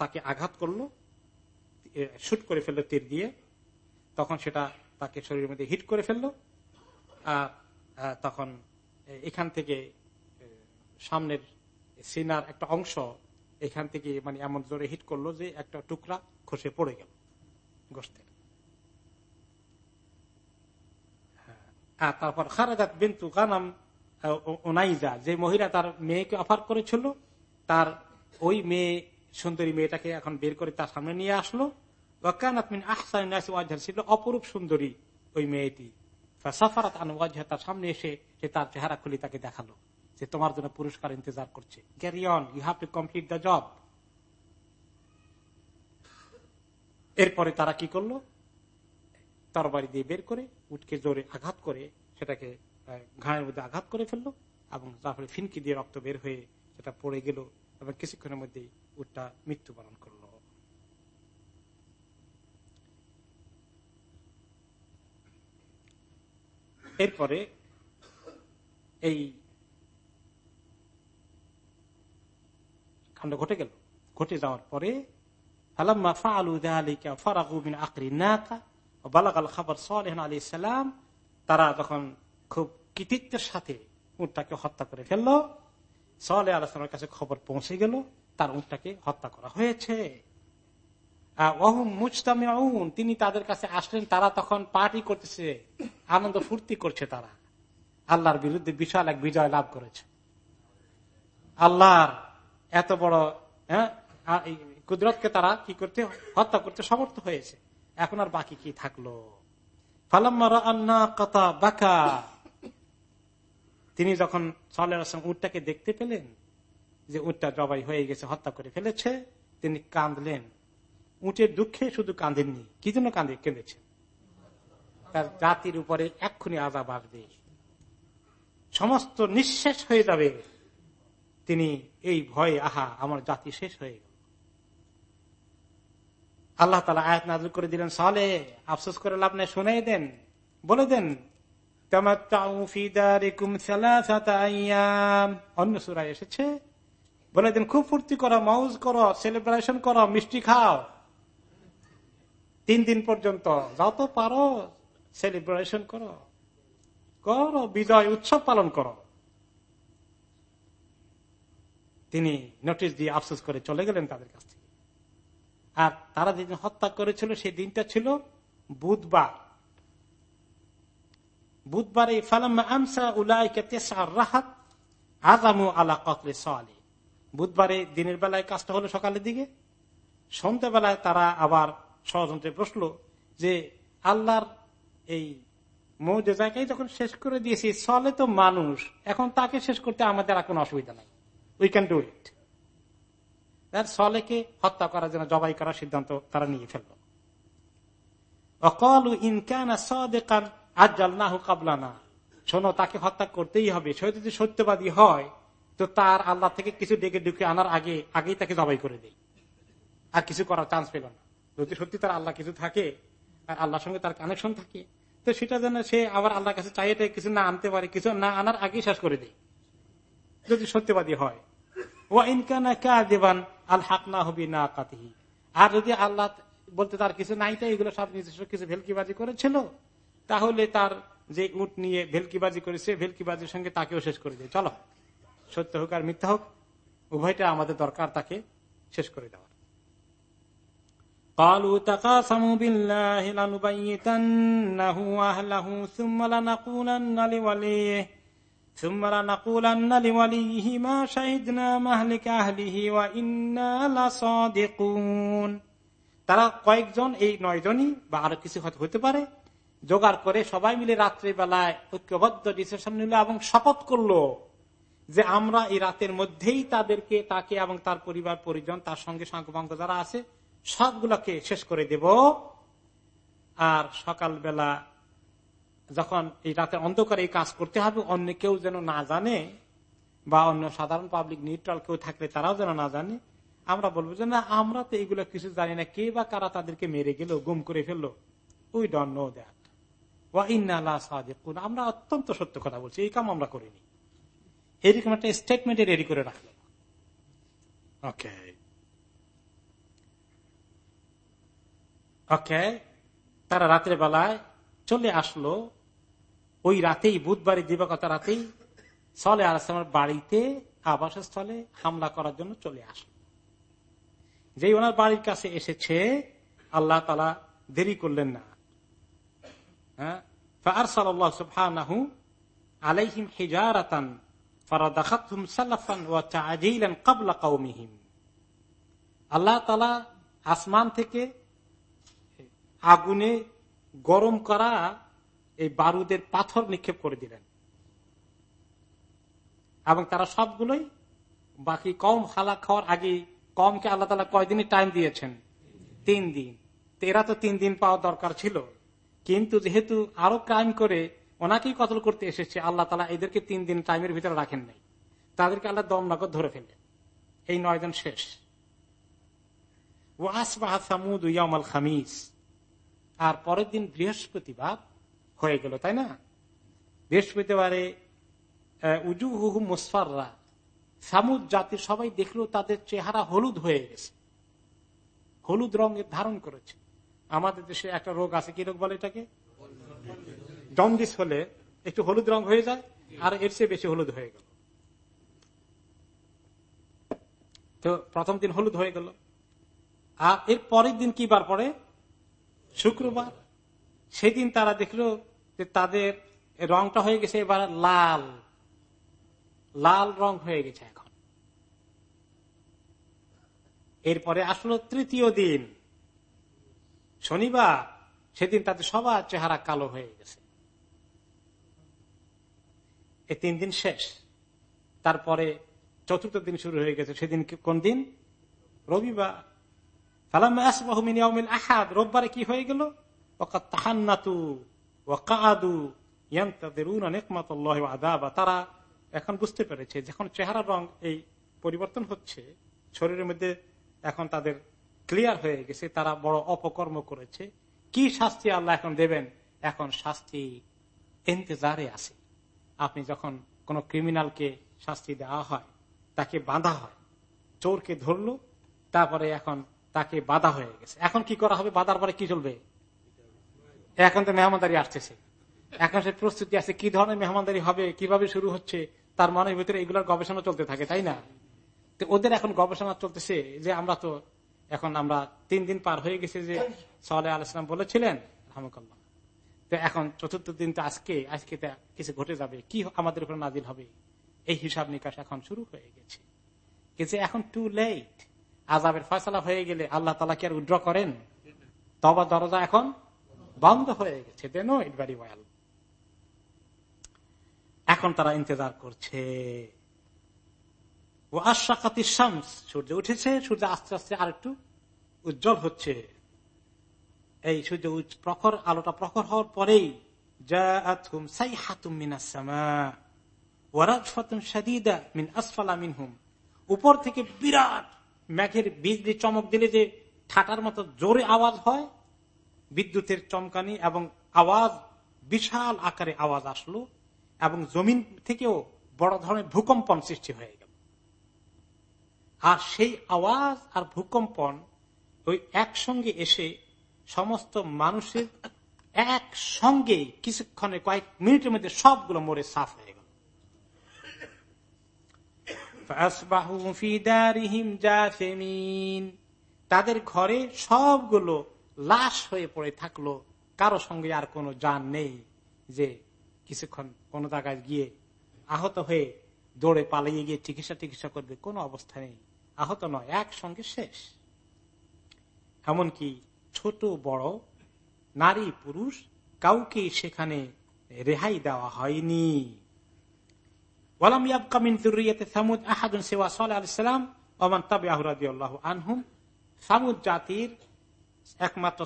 তাকে আঘাত করল শুট করে ফেলল তীর দিয়ে। তখন সেটা তাকে শরীরের মধ্যে হিট করে ফেলল। তখন এখান থেকে সামনের সিনার একটা অংশ এখান থেকে মানে এমন জোরে হিট করল যে একটা টুকরা খসে পড়ে গেল গোষ্ঠের হ্যাঁ, তারপর খারাজাত বিন্তু গানাম ওনাইজা যে মহিলা তার মেয়েকে অফার করেছিল তার ওই মেয়ে সুন্দরী মেয়েটাকে এখন বের করে তার সামনে নিয়ে আসলো। অপরূপ সুন্দরী ওই মেয়েটি। সাফারাত তার সামনে এসে সে তার চেহারা খুলি তাকে দেখাল। যে তোমার জন্য পুরস্কার ইন্তজার করছে। You have to complete the job এরপরে তারা কি করল? তরবারি দিয়ে বের করে উঠকে জোরে আঘাত করে সেটাকে ঘাড়ের মধ্যে আঘাত করে ফেলল এবং তারপরে ফিনকি দিয়ে রক্ত বের হয়ে সেটা পড়ে গেল এবং কিছুক্ষণের মধ্যেই উটটা মৃত্যুবরণ করল। এরপরে এই কাণ্ড ঘটে গেল। ঘটে যাওয়ার পরে তারা যখন খুব কৃতিত্বের সাথে উঠটাকে হত্যা করে ফেলল সালে আলামের কাছে খবর পৌঁছে গেল, তার উঠটাকে হত্যা করা হয়েছে। তিনি তাদের কাছে আসলেন, তারা তখন পার্টি করতেছে, আনন্দ ফুর্তি করছে তারা। আল্লাহর বিরুদ্ধে বিশাল এক বিজয় লাভ করেছে। আল্লাহর এত বড় হ্যাঁ কুদরতকে তারা কি করতে, হত্যা করতে সমর্থ হয়েছে। এখন আর বাকি কি থাকল? তিনি যখন উটটাকে দেখতে পেলেন, যে উটটা জবাই হয়ে গেছে, হত্যা করে ফেলেছে, তিনি কাঁদলেন। উটের দুঃখে শুধু কাঁদেননি। কি জন্য কাঁদে? কেঁদেছেন তার জাতির উপরে এক্ষুনি আজাব আসবে। সমস্ত নিঃশেষ হয়ে যাবে। তিনি এই ভয়ে, আহা, আমার জাতি শেষ হয়ে গেল। আল্লাহ তালা আয়াত নাজল করে দিলেন, সালে, আফসোস করে লাভ নেই, শুনেই দেন, বলে দেন অন্য সুরায় এসেছে। বলে দেন, খুব ফুর্তি করো মৌজ করো, সেলিব্রেশন করো, মিষ্টি খাও। তিন দিন পর্যন্ত যত পারো সেলিব্রেশন করো। করো, বিজয় উৎসব পালন করো। তিনি নোটিশ দিয়ে আফসোস করে চলে গেলেন তাদের কাছ থেকে। আর তারা যেদিন হত্যা করেছিল, সেই দিনটা ছিল বুধবার। বুধবারে বুধবারে দিনের বেলায় কাজটা হলো সকালের দিকে। সন্ধ্যাবেলায় তারা আবার ষড়যন্ত্রে বসল যে আল্লাহর এই মৌজাকে যখন শেষ করে দিয়েছি চলে তো মানুষ, এখন তাকে শেষ করতে আমাদের আর কোনো অসুবিধা নাই। উই ক্যান ডু ইট সলেকে হত্যা করার জন্য, জবাই করার সিদ্ধান্ত তারা নিয়ে ফেলল। অকলু ইনকান আজ্জাল না হোক কাবলানা। শোনো, তাকে হত্যা করতেই হবে। সে যদি সত্যবাদী হয়, তো তার আল্লাহ থেকে কিছু ডেকে ডুকে আনার আগে, আগেই তাকে জবাই করে দেয় আর কিছু করার চান্স পেল না। যদি সত্যি তার আল্লাহ কিছু থাকে, আর আল্লাহর সঙ্গে তার কানেকশন থাকে, তো সেটা যেন সে আবার আল্লাহর কাছে চাইতে কিছু না আনতে পারে, কিছু না আনার আগেই শেষ করে দেয়। যদি সত্যবাদী হয়। ও ইনকানা আল হাক না হবি না কাতিহি আর যদি আল্লাহ বলতে তার কিছু নাই, তাই এগুলো সব নিজস্ব কিছু ভেলকিবাজি করেছিল, তাহলে তার যে উট নিয়ে ভেলকিবাজি করেছে ভেলকিবাজির সঙ্গে তাকেও শেষ করে দেয়। চলো, সত্য হোক আর মিথ্যা হোক, উভয়টা আমাদের দরকার তাকে শেষ করে দেওয়ার قالوا تقاسموا بالله لنبيتنه أهله ثم لنقولن لوليه ثم لنقولن لوليه ما شهدنا مهلك أهله وإنا لصادقون তারা কয়েকজন এই নয়জনই বা আরো কিছু হতে পারে জোগাড় করে সবাই মিলে রাত্রি বেলায় ঐক্যবদ্ধ ডিসিশন নিল এবং শপথ করলো যে আমরা এই রাতের মধ্যেই তাদেরকে তাকে এবং তার পরিবার পরিজন তার সঙ্গে সাংবাঙ্গ যারা আছে সবগুলোকে শেষ করে দেব। আর সকালবেলা যখন এই রাতে অন্ধকারে এই কাজ করতে হবে, অন্য কেউ যেন না জানে বা অন্য সাধারণ পাবলিক নিউট্রাল কেউ থাকলে তারাও যেন না জানে, আমরা বলব যে না, আমরা তো এইগুলো কিছু জানি না, কে বা কারা তাদেরকে মেরে গেল, গুম করে ফেলল? উই ডন নো দ্যাট আমরা অত্যন্ত সত্য কথা বলছি, এই কাম আমরা করিনি। এরকম একটা স্টেটমেন্টে রেডি করে রাখলাম। ওকে ওকে, তারা রাতের বেলায় চলে আসলো। ওই রাতেই, বুধবারের দিবাগত রাতেই চলে আসলামের বাড়িতে আবাসস্থলে হামলা করার জন্য চলে আসলো। যেই ওনার বাড়ির কাছে এসেছে, আল্লাহ তালা দেরি করলেন না। হ্যাঁ? আল্লাহ আসমান থেকে আগুনে গরম করা এই বারুদের পাথর নিক্ষেপ করে দিলেন। এবং তারা সবগুলোই বাকি কম হালা খাওয়ার আগে কমকে আল্লাহ তালা কয়দিনই টাইম দিয়েছেন? তিন দিন। এরা তো তিন দিন পাওয়া দরকার ছিল। কিন্তু যেহেতু আরও ক্রাইম করে ওনাকেই কতল করতে এসেছে, আল্লাহ তালা এদেরকে তিন দিন টাইমের ভিতরে রাখেন নাই। তাদেরকে আল্লাহ দম নগদ ধরে ফেললেন। এই নয় নয়জন শেষ। ওয়াস বাহাদ সামুদ ইয়ামাল খামিস। আর পরের দিন বৃহস্পতিবার হয়ে গেল, তাই না? বৃহস্পতিবারে উজু হুহু মুসফাররা, সামুদ জাতির সবাই দেখল তাদের চেহারা হলুদ হয়ে গেছে। হলুদ রঙের ধারণ করেছে। আমাদের দেশে একটা রোগ আছে, কি রোগ বলে এটাকে? জন্ডিস হলে একটু হলুদ রং হয়ে যায়, আর এর চেয়ে বেশি হলুদ হয়ে গেল। তো প্রথম দিন হলুদ হয়ে গেল। আর এর পরের দিন কি বার পরে শুক্রবার। সেদিন তারা দেখল যে তাদের রংটা হয়ে গেছে এবার লাল। লাল রং হয়ে গেছে এখন। এরপরে আসলো তৃতীয় দিন। শনিবার, সেদিন তাদের সবার চেহারা কালো হয়ে গেছে। এই তিন দিন শেষ। তারপরে চতুর্থ দিন শুরু হয়ে গেছে। সেদিন কোন দিন? রবিবার। রোববারে কি হয়ে গেল? তারা এখন বুঝতে পেরেছে, যখন চেহারা রং এই পরিবর্তন হচ্ছে, শরীরের মধ্যে এখন তাদের ক্লিয়ার হয়ে গেছে, তারা বড় অপকর্ম করেছে। কি শাস্তি আল্লাহ এখন দেবেন? এখন শাস্তি এন্তেজারে আছে। আপনি যখন কোন ক্রিমিনালকে শাস্তি দেওয়া হয়, তাকে বাঁধা হয়, চোরকে ধরলো, তারপরে এখন তাকে বাধা হয়ে গেছে। এখন কি করা হবে? বাধার পরে কি চলবে? এখন তো মেহমানদারি আসতেছে। এখন সে প্রস্তুতি আছে, কি ধরনের মেহমানদারি হবে, কীভাবে শুরু হচ্ছে, তার মনের ভিতরে এগুলোর গবেষণা চলতে থাকে, তাই না? তো ওদের এখন গবেষণা চলতেছে যে আমরা তো এখন আমরা তিন দিন পার হয়ে গেছে যে সালে আলাইসলাম বলেছিলেন তো এখন চতুর্থ দিন তো আজকে আজকে কিছু ঘটে যাবে, কি আমাদের উপর নাজিল হবে? এই হিসাব নিকাশ এখন শুরু হয়ে গেছে। কিন্তু এখন টু লেট আজাবের ফয়সলা হয়ে গেলে আল্লাহ তালা কি আর উড্র করেন? তবা দরজা এখন বন্ধ হয়ে গেছে। দেন এখন তারা ইন্তজার করছে। ও আশাকাতি শামস, সূর্য উঠেছে, সূর্য আস্তে আস্তে আর একটু উজ্জ্বল হচ্ছে। এই সূর্য প্রখর, আলোটা প্রখর হওয়ার পরেই উপর থেকে বিরাট মেঘের বিজলি চমক দিলে যে ঠাটার মতো জোরে আওয়াজ হয়, বিদ্যুতের চমকানি এবং আওয়াজ, বিশাল আকারে আওয়াজ আসলো এবং জমিন থেকেও বড় ধরনের ভূকম্পন সৃষ্টি হয়ে গেল। আর সেই আওয়াজ আর ভূকম্পন ওই একসঙ্গে এসে সমস্ত মানুষের একসঙ্গে কিছুক্ষণে কয়েক মিনিটের মধ্যে সবগুলো মরে সাফ হয়ে গেল তাদের ঘরে সবগুলো লাশ হয়ে পড়ে থাকল। কারও সঙ্গে আর কোনো যান নেই যে কিছুক্ষণ কোন জায়গায় গিয়ে আহত হয়ে দৌড়ে পালিয়ে গিয়ে চিকিৎসা টিকিৎসা করবে, কোনো অবস্থা নেই। আহত নয়, একসঙ্গে শেষ। এমনকি ছোট বড় নারী পুরুষ কাউকে সেখানে রেহাই দেওয়া হয়নি। আনহুম। সামুদ জাতির একমাত্র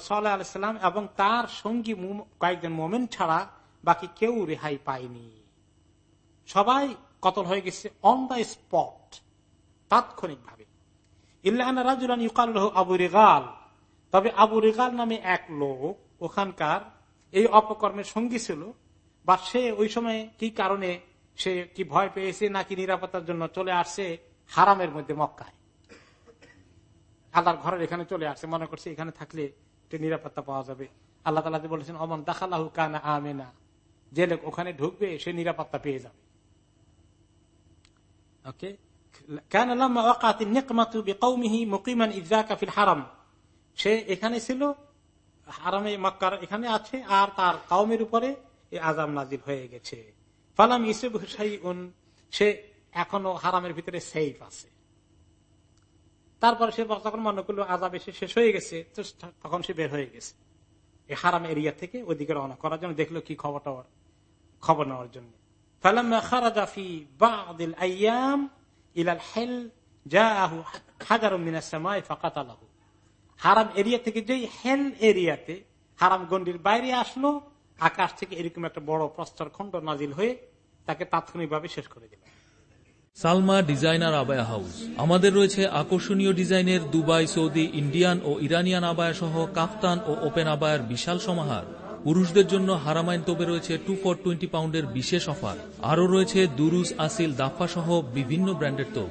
এবং তার সঙ্গী কয়েকজন মোমেন ছাড়া বাকি কেউ রেহাই পায়নি। সবাই কতল হয়ে গেছে অন দ্য স্পট তাৎক্ষণিক ভাবে আবু রেগাল। তবে আবু রেগাল নামে এক লোক ওখানকার এই অপকর্মের সঙ্গী ছিল, বা সে ওই সময় কি কারণে সে কি ভয় পেয়েছে নাকি নিরাপত্তার জন্য চলে আসছে হারামের মধ্যে মক্কায়? আল্লাহর ঘরের এখানে চলে আসছে, মনে করছে এখানে থাকলে নিরাপত্তা পাওয়া যাবে। আল্লাহ তালা বলেছেন, অমন দাখালাহু কানা আমেনা যে লোক ওখানে ঢুকবে, সে নিরাপত্তা পেয়ে যাবে। ওকে? সে এখানে ছিল, হারামে মক্কার এখানে আছে, আর তার কাউমের উপরে আজাম নাজির হয়ে গেছে। ফালাম ইসেব সে এখনও হারামের ভিতরে সেফ আছে। তারপরে সে তখন মনে করল আজাব এসে শেষ হয়ে গেছে তখন সে বের হয়ে গেছে। এই হারাম এরিয়া থেকে ওইদিকে রওনা করার জন্য দেখল কি খবরটা খবর নেওয়ার জন্য। হারাম এরিয়া থেকে যেই হেল এরিয়াতে হারাম গন্ডির বাইরে আসলো আকাশ থেকে এরকম একটা বড় প্রস্তর খন্ড নাজিল হয়ে তাকে তাৎক্ষণিকভাবে শেষ করে দিল। Salma designer abaya house. আমাদের রয়েছে আকর্ষণীয় ডিজাইনের দুবাই, সৌদি, ইন্ডিয়ান ও ইরানিয়ান আবায়া সহ কাফতান ও ওপেন আবায়ের বিশাল সমাহার। পুরুষদের জন্য হারামাইন তোপে রয়েছে টু ফর টোয়েন্টি পাউন্ডের বিশেষ অফার। আরও রয়েছে দুরুজ, আসিল দাফা সহ বিভিন্ন ব্র্যান্ডের তোপ।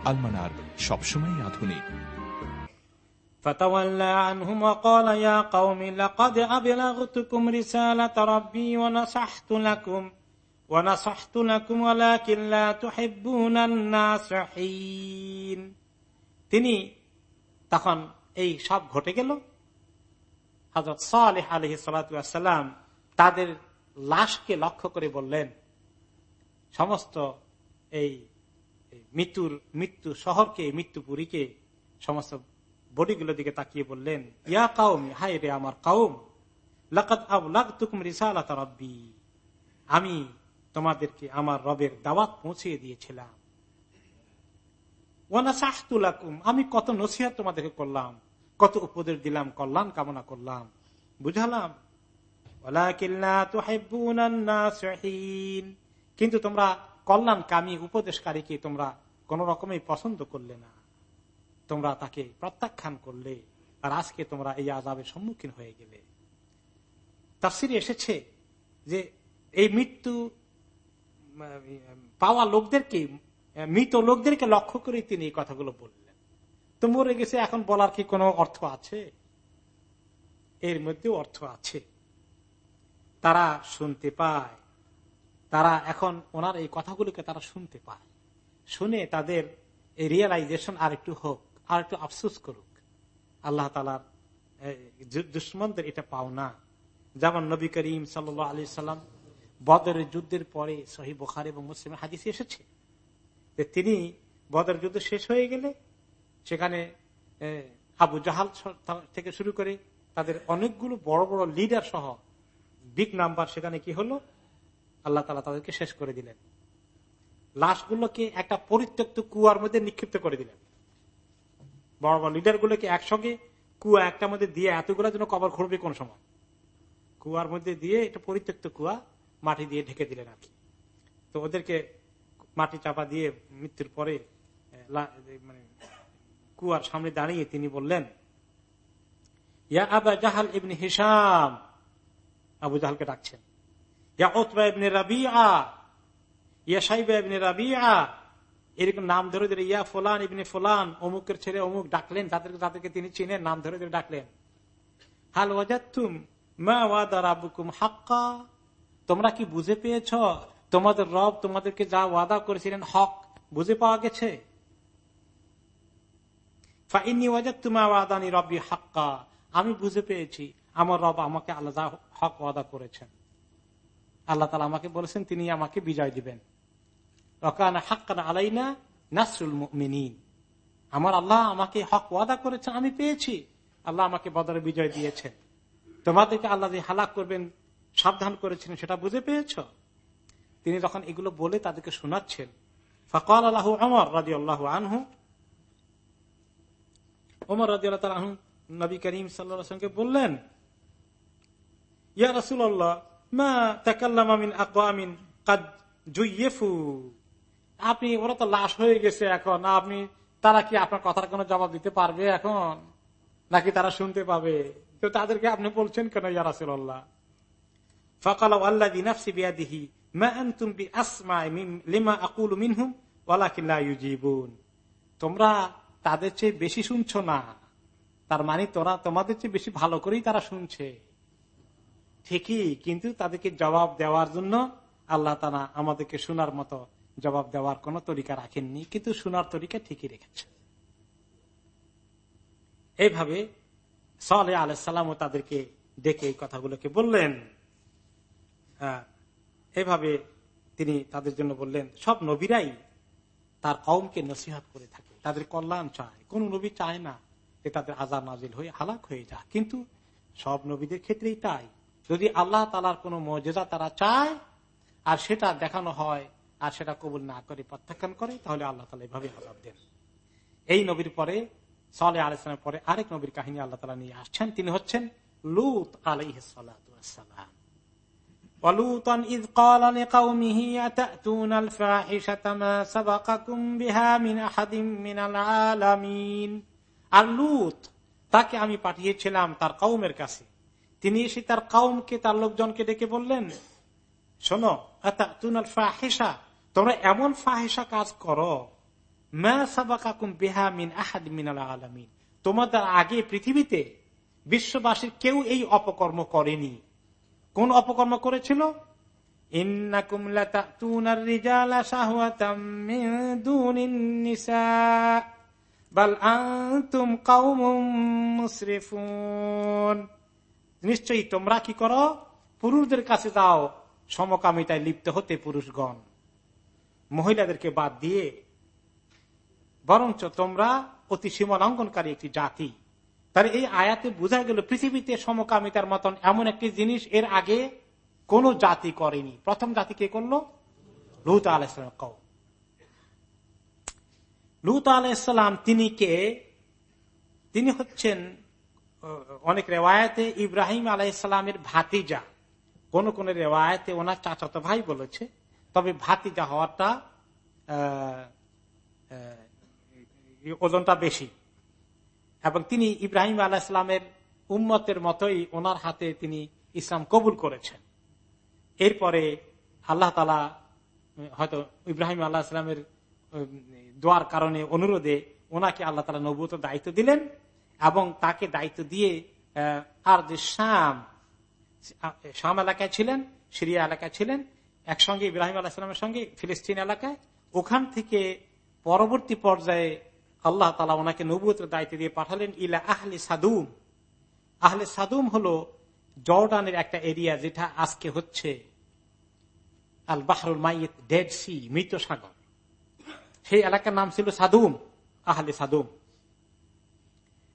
আলমানার সবসময় আধুনিক فتولى عنهم وقال يا قوم لقد أبلغتكم رسالة ربي ونصحت لكم ونصحت لكم ولكن لا تحبون الناصحين তিনি তখন এই সব ঘটে গেল হজরত সালেহ আলহ সালাম তাদের লাশকে লক্ষ্য করে বললেন সমস্ত এই মৃত্যুর, মৃত্যু শহরকে মৃত্যুপুরীকে সমস্ত বডিগুলোর দিকে তাকিয়ে বললেন, ইয়া কাউম হাই রে আমার কাউম আমি তোমাদেরকে আমার রবের দাওয়াত পৌঁছে দিয়েছিলাম। আমি কত নসিহাত তোমাদেরকে করলাম, কত উপদেশ দিলাম, কল্যাণ কামনা করলাম। বুঝালাম কিন্তু তোমরা কল্যাণ কামী উপদেশকারীকে তোমরা কোন রকমই পছন্দ করলে না। তোমরা তাকে প্রত্যাখ্যান করলে আর আজকে তোমরা এই আজাবের সম্মুখীন হয়ে গেলে। তাফসিরে এসেছে যে এই মৃত্যু পাওয়া লোকদেরকে, মৃত লোকদেরকে লক্ষ্য করে তিনি এই কথাগুলো বললেন। তো মরে গেছে, এখন বলার কি কোনো অর্থ আছে? এর মধ্যেও অর্থ আছে। তারা শুনতে পায় তারা এখন ওনার এই কথাগুলোকে তারা শুনতে পায়। শুনে তাদের এই রিয়েলাইজেশন আর একটু হোক আর একটু আফসুস করুক। আল্লাহ তালার দুশ্মনদের এটা পাও না যেমন নবী করিম সাল আলি সাল্লাম বদরের যুদ্ধের পরে সহি বোখার এবং মুসলিমের হাদিসে এসেছে যে তিনি বদর যুদ্ধ শেষ হয়ে গেলে সেখানে আবু জাহাল থেকে শুরু করে তাদের অনেকগুলো বড় বড় লিডার সহ বিগ নাম্বার সেখানে কি হলো? আল্লাহ তালা তাদেরকে শেষ করে দিলেন। লাশগুলোকে একটা পরিত্যক্ত কুয়ার মধ্যে নিক্ষিপ্ত করে দিলেন। বড় বড় লিডার গুলোকে একসঙ্গে কুয়া একটা মধ্যে দিয়ে এতগুলো যেন কবর খুঁড়বে কোন সময়? কুয়ার মধ্যে দিয়ে এটা পরিত্যক্ত কুয়া মাটি দিয়ে ঢেকে দিলেন আর কি। তো ওদেরকে মাটি চাপা দিয়ে মৃত্যুর পরে মানে কুয়ার সামনে দাঁড়িয়ে তিনি বললেন, ইয়া আবা জাহাল ইবনে হিসাম আবু জাহালকে ডাকছেন। নাম ধরে ধরে, ইয়া ফোলান ইবনে ফোলান অমুকের ছেলে অমুক, ডাকলেন, তাদেরকে তাদেরকে তিনি চিনেন, নাম ধরে ধরে ডাকলেন। হাল ওয়াজাতুম মা ওয়াদা রাবুকুম হাক্কা? তোমরা কি বুঝে পেয়েছ? তোমাদের রব তোমাদেরকে যা ওয়াদা করেছিলেন হক বুঝে পাওয়া গেছে? আমি বুঝে পেয়েছি, আমার রব আমাকে আলাদা হক ওয়াদা করেছেন। আল্লাহ তালা আমাকে বলেছেন, তিনি আমাকে বিজয় দিবেন। আমার আল্লাহ আমাকে হক ওয়াদা করেছেন, আমি পেয়েছি। আল্লাহ আমাকে বদরে বিজয় দিয়েছেন। তোমাদেরকে আল্লাহ যে হালাক করবেন, সাবধান করেছিলেন সেটা বুঝে পেয়েছ? তিনি যখন এগুলো বলে তাদেরকে শোনাচ্ছেন, ফকাল আল্লাহ আমর রাজি আল্লাহ আনহু ওমর রাজি আল্লাহ নবী করিম সাল্লামকে বললেন, ইয়া রসুল্লাহ আপনি ওরা তো লাশ হয়ে গেছে এখন। আপনি, তারা কি আপনার কথার কোনো জবাব দিতে পারবে এখন? নাকি তারা শুনতে পাবে? তো তাদেরকে আপনি বলছেন কেন ইয়ারাসুল্লাহ ফকাল আল্লাহ তোমরা তাদের চেয়ে বেশি শুনছো না। তার মানে তোরা, তোমাদের চেয়ে বেশি ভালো করেই তারা শুনছে। ঠিকই, কিন্তু তাদেরকে জবাব দেওয়ার জন্য আল্লাহ তারা আমাদেরকে শোনার মতো জবাব দেওয়ার কোন তরিকা রাখেননি, কিন্তু শোনার তরিকা ঠিকই রেখেছে। এইভাবে সালে আলাইসাল্লাম তাদেরকে ডেকে এই কথাগুলোকে বললেন। এভাবে তিনি তাদের জন্য বললেন, সব নবীরাই তার কৌমকে নসিহাত করে থাকে, তাদের কল্যাণ চায়। কোন নবী চায় না যে তাদের আজার নাজিল হয়ে হালাক হয়ে যায় কিন্তু সব নবীদের ক্ষেত্রেই তাই। যদি আল্লাহ তালার কোন মর্যাদা তারা চায় আর সেটা দেখানো হয় আর সেটা কবুল না করে প্রত্যাখ্যান করে তাহলে আল্লাহ তালা এভাবে আজাব দেন এই নবীর পরে সালে আলাইসলামের পরে আরেক নবীর কাহিনী আল্লাহ তালা নিয়ে আসছেন তিনি হচ্ছেন লুত আলাইসালাম ولوطا إذ قال لقومه أتأتون الفاحشة ما سبقكم بها من أحد من العالمين আর লুত তাকে আমি পাঠিয়েছিলাম তার কৌমের কাছে তিনি এসে তার কাউমকে, তার লোকজনকে ডেকে বললেন, শোনো ফাহিসা তোমরা এমন ফাহেসা কাজ করো তোমাদের আগে পৃথিবীতে বিশ্ববাসীর কেউ এই অপকর্ম করেনি। কোন অপকর্ম করেছিল? নিশ্চয়ই তোমরা কি করো? পুরুষদের কাছে যাও। সমকামিতায় লিপ্ত হতে পুরুষগণ। মহিলাদেরকে বাদ দিয়ে। বরঞ্চ তোমরা অতি সীমা লঙ্ঘনকারী একটি জাতি। তার এই আয়াতে বোঝা গেল পৃথিবীতে সমকামিতার মতন এমন একটি জিনিস এর আগে কোন জাতি করেনি। প্রথম জাতি কে করল? লুত আলাইসালাম কও লুত আলাইসালাম তিনি কে? তিনি হচ্ছেন অনেক রেওয়ায়তে ইব্রাহিম আলাইসালামের ভাতিজা। কোন কোন রেওয়ায়তে ওনার চাচাতো ভাই বলেছে, তবে ভাতিজা হওয়াটা ওজনটা বেশি। এবং তিনি ইব্রাহিম আলাহ ইসলামের উম্মতের মতোই ওনার হাতে তিনি ইসলাম কবুল করেছেন। এরপরে আল্লাহ তালা হয়তো ইব্রাহিম আল্লাহ ইসলামের দোয়ার কারণে অনুরোধে ওনাকে আল্লাহ তালা নবুত দায়িত্ব দিলেন। এবং তাকে দায়িত্ব দিয়ে আর যে শাম শাম এলাকায় ছিলেন, সিরিয়া এলাকায় ছিলেন, একসঙ্গে ইব্রাহিম আল্লাহ ইসলামের সঙ্গে ফিলিস্তিন এলাকায়। ওখান থেকে পরবর্তী পর্যায়ে আল্লাহ তালা ওনাকে নবুতের দায়িত্ব দিয়ে পাঠালেন, ইলা আহলে সাদুম। আহলে সাদুম হলো জর্ডানের একটা এরিয়া যেটা আজকে হচ্ছে আল বাহরুল মাইয়েত ডেড সি, মৃত সাগর। সেই এলাকার নাম ছিল সাদুম, আহলে সাদুম।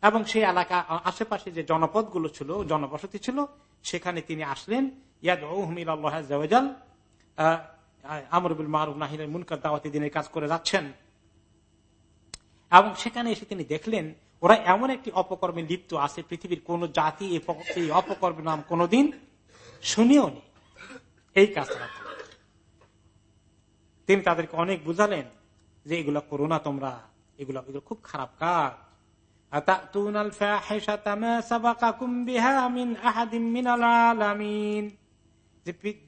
এবং সেই এলাকা আশেপাশে যে জনপদগুলো ছিল, জনবসতি ছিল, সেখানে তিনি আসলেন। দিনের কাজ করে যাচ্ছেন। এবং সেখানে এসে তিনি দেখলেন, ওরা এমন একটি অপকর্মে লিপ্ত আছে, পৃথিবীর কোন জাতি এই অপকর্মের নাম কোনদিন শুনেও নি। এই কাজটা তিনি তাদেরকে অনেক বুঝালেন যে এগুলো করো না তোমরা এগুলো খুব খারাপ কাজ।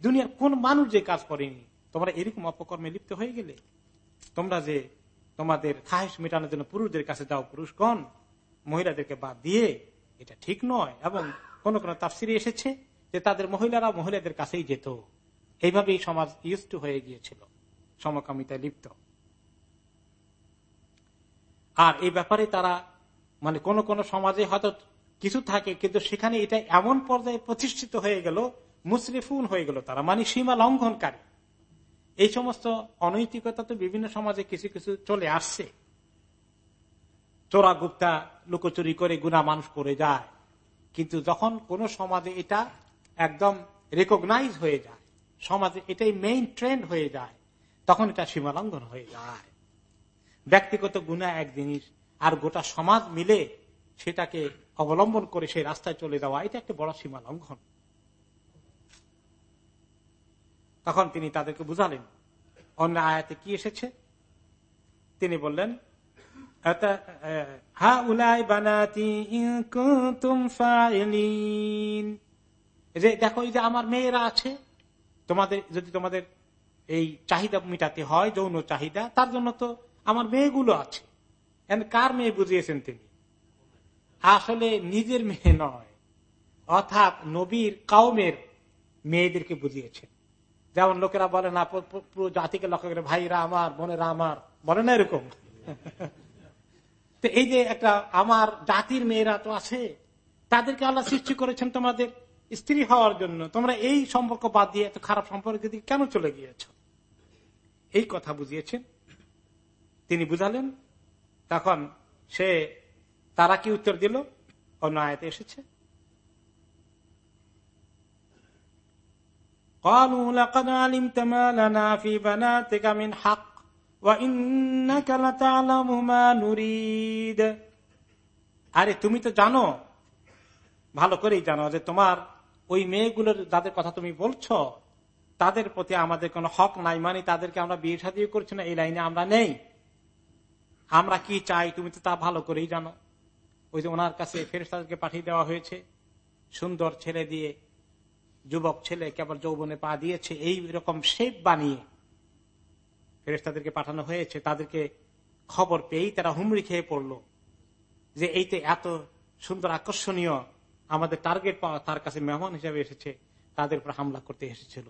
দুনিয়ার কোন মানুষ যে কাজ করেনি, তোমরা এরকম অপকর্মে লিপ্ত হয়ে গেলে? তোমরা যে তোমাদের খাহেস মেটানোর জন্য পুরুষদের কাছে যাও, পুরুষগণ, মহিলাদেরকে বাদ দিয়ে, এটা ঠিক নয়। এবং কোন কোন তাফসিরে এসেছে যে তাদের মহিলারা মহিলাদের কাছেই যেত। এইভাবেই সমাজ ইউজ হয়ে গিয়েছিল, সমকামিতায় লিপ্ত। আর এই ব্যাপারে তারা মানে কোন কোন সমাজে হয়তো কিছু থাকে, কিন্তু সেখানে এটা এমন পর্যায়ে প্রতিষ্ঠিত হয়ে গেল মুসরিফুন হয়ে গেল তারা মানে সীমা লঙ্ঘনকারী। এই সমস্ত অনৈতিকতা তো বিভিন্ন সমাজে কিছু কিছু চলে আসছে। চোরা গুপ্তা লুকোচুরি করে গুণা মানুষ করে যায়, কিন্তু যখন কোন সমাজে এটা একদম রেকগনাইজ হয়ে যায়, সমাজে এটাই মেইন ট্রেন্ড হয়ে যায়, তখন এটা সীমালঙ্ঘন হয়ে যায়। ব্যক্তিগত গুণা এক জিনিস আর গোটা সমাজ মিলে সেটাকে অবলম্বন করে সেই রাস্তায় চলে যাওয়া, এটা একটা বড় সীমা লঙ্ঘন। তখন তিনি তাদেরকে বুঝালেন অন্য আয়াতে কি এসেছে? তিনি বললেন হা উলাই বানাতি যে, দেখো, এই যে আমার মেয়েরা আছে, তোমাদের, যদি তোমাদের এই চাহিদা মিটাতে হয়, যৌন চাহিদা, তার জন্য তো আমার মেয়েগুলো আছে। কার মেয়ে বুঝিয়েছেন তিনি। আসলে নিজের মেয়ে নয়, অর্থাৎ নবীর কাউমের মেয়েদেরকে বুঝিয়েছেন। যেমন লোকেরা বলে, না পুরো জাতিকে লক্ষ্য করে ভাইরা আমার, বোনেরা আমার। বলে না এরকম। তো এই যে একটা আমার জাতির মেয়েরা তো আছে, তাদেরকে আল্লাহ সৃষ্টি করেছেন তোমাদের স্ত্রী হওয়ার জন্য। তোমরা এই সম্পর্ক বাদ দিয়ে এত খারাপ সম্পর্কের দিকে কেন চলে গিয়েছ? এই কথা বুঝিয়েছেন। তিনি বুঝালেন তখন সে তারা কি উত্তর দিল অন্য আয়তে এসেছে قالوا لقد علمت ما لنا في بناتك من حق وإنك لتعلم ما نريد আরে তুমি তো জানো ভালো করেই জানো যে তোমার ওই মেয়েগুলোর যাদের কথা তুমি বলছো তাদের প্রতি আমাদের কোনো হক নাই মানে তাদেরকে আমরা বিয়ে সাদিয়ে করছি না এই লাইনে আমরা নেই আমরা কি চাই? তুমি তো তা ভালো করেই জানো। ওই যে ওনার কাছে ফেরেস্তাদেরকে পাঠিয়ে দেওয়া হয়েছে। সুন্দর ছেলে দিয়ে যুবক ছেলে কেবল যৌবনে পা দিয়েছে। এই রকম শেপ বানিয়ে ফেরেস্তাদেরকে পাঠানো হয়েছে। তাদেরকে খবর পেয়েই তারা হুমড়ি খেয়ে পড়ল যে এইতে এত সুন্দর আকর্ষণীয় আমাদের টার্গেট পাওয়া তার কাছে মেহমান হিসেবে এসেছে। তাদের উপর হামলা করতে এসেছিল।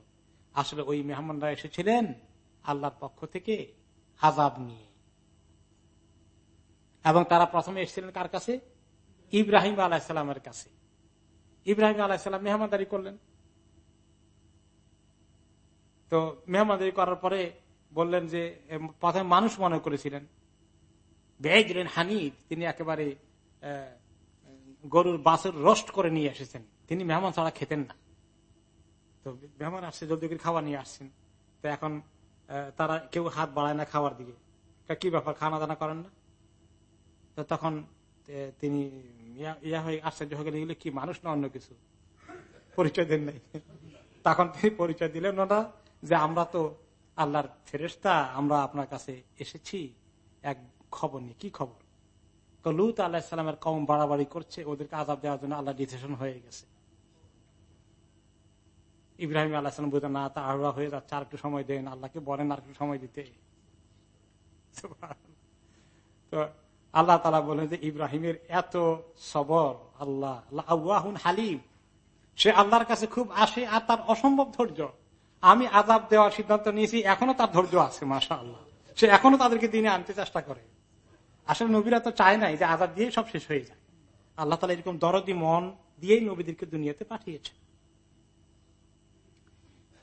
আসলে ওই মেহমানরা এসেছিলেন আল্লাহর পক্ষ থেকে আজাব নিয়ে। এবং তারা প্রথমে এসেছিলেন কার কাছে? ইব্রাহিম আলাহিসাল্লামের কাছে। ইব্রাহিম আলাহিসাল্লাম মেহমানদারি করলেন। তো মেহমানদারি করার পরে বললেন যে প্রথমে মানুষ মনে করেছিলেন। বেজরেন হানিদ তিনি একেবারে গরুর বাসের রোস্ট করে নিয়ে এসেছেন। তিনি মেহমান ছাড়া খেতেন না। তো মেহমান আসছে, জলদি করে খাবার নিয়ে আসছেন। তো এখন তারা কেউ হাত বাড়ায় না খাবার দিকে। কি ব্যাপার খানা দানা করেন না? তো তখন তিনি ইয়া হয়ে আশ্চর্য হয়ে গেলে কি মানুষ না অন্য কিছু? পরিচয় দেন নাই। তখন তিনি পরিচয় দিলেন ওরা যে আমরা তো আল্লাহর ফেরেস্তা আমরা আপনার কাছে এসেছি এক খবর নিয়ে। কি খবর? লুত আল্লাহ সালামের কম বাড়াবাড়ি করছে, ওদেরকে আজাব দেওয়ার জন্য আল্লাহ ডিসিশন হয়ে গেছে। ইব্রাহিম আল্লাহ সালাম না তা আড়া হয়ে যাচ্ছে, আর একটু সময় দেন, আল্লাহকে বলেন, আর একটু সময় দিতে। তো আল্লাহ তালা বলেন যে ইব্রাহিমের এত সবর আল্লাহ আল্লাহুন হালিম। সে আল্লাহর কাছে খুব আসে আর তার অসম্ভব ধৈর্য। আমি আজাব দেওয়ার সিদ্ধান্ত নিয়েছি, এখনও তার ধৈর্য আছে মাসা আল্লাহ সে এখনও তাদেরকে দিনে আনতে চেষ্টা করে। আসলে নবীরা তো চায় নাই যে আজাদ দিয়ে সব শেষ হয়ে যায়। আল্লাহ তালা এরকম দরদি মন দিয়েই নবীদেরকে দুনিয়াতে পাঠিয়েছে।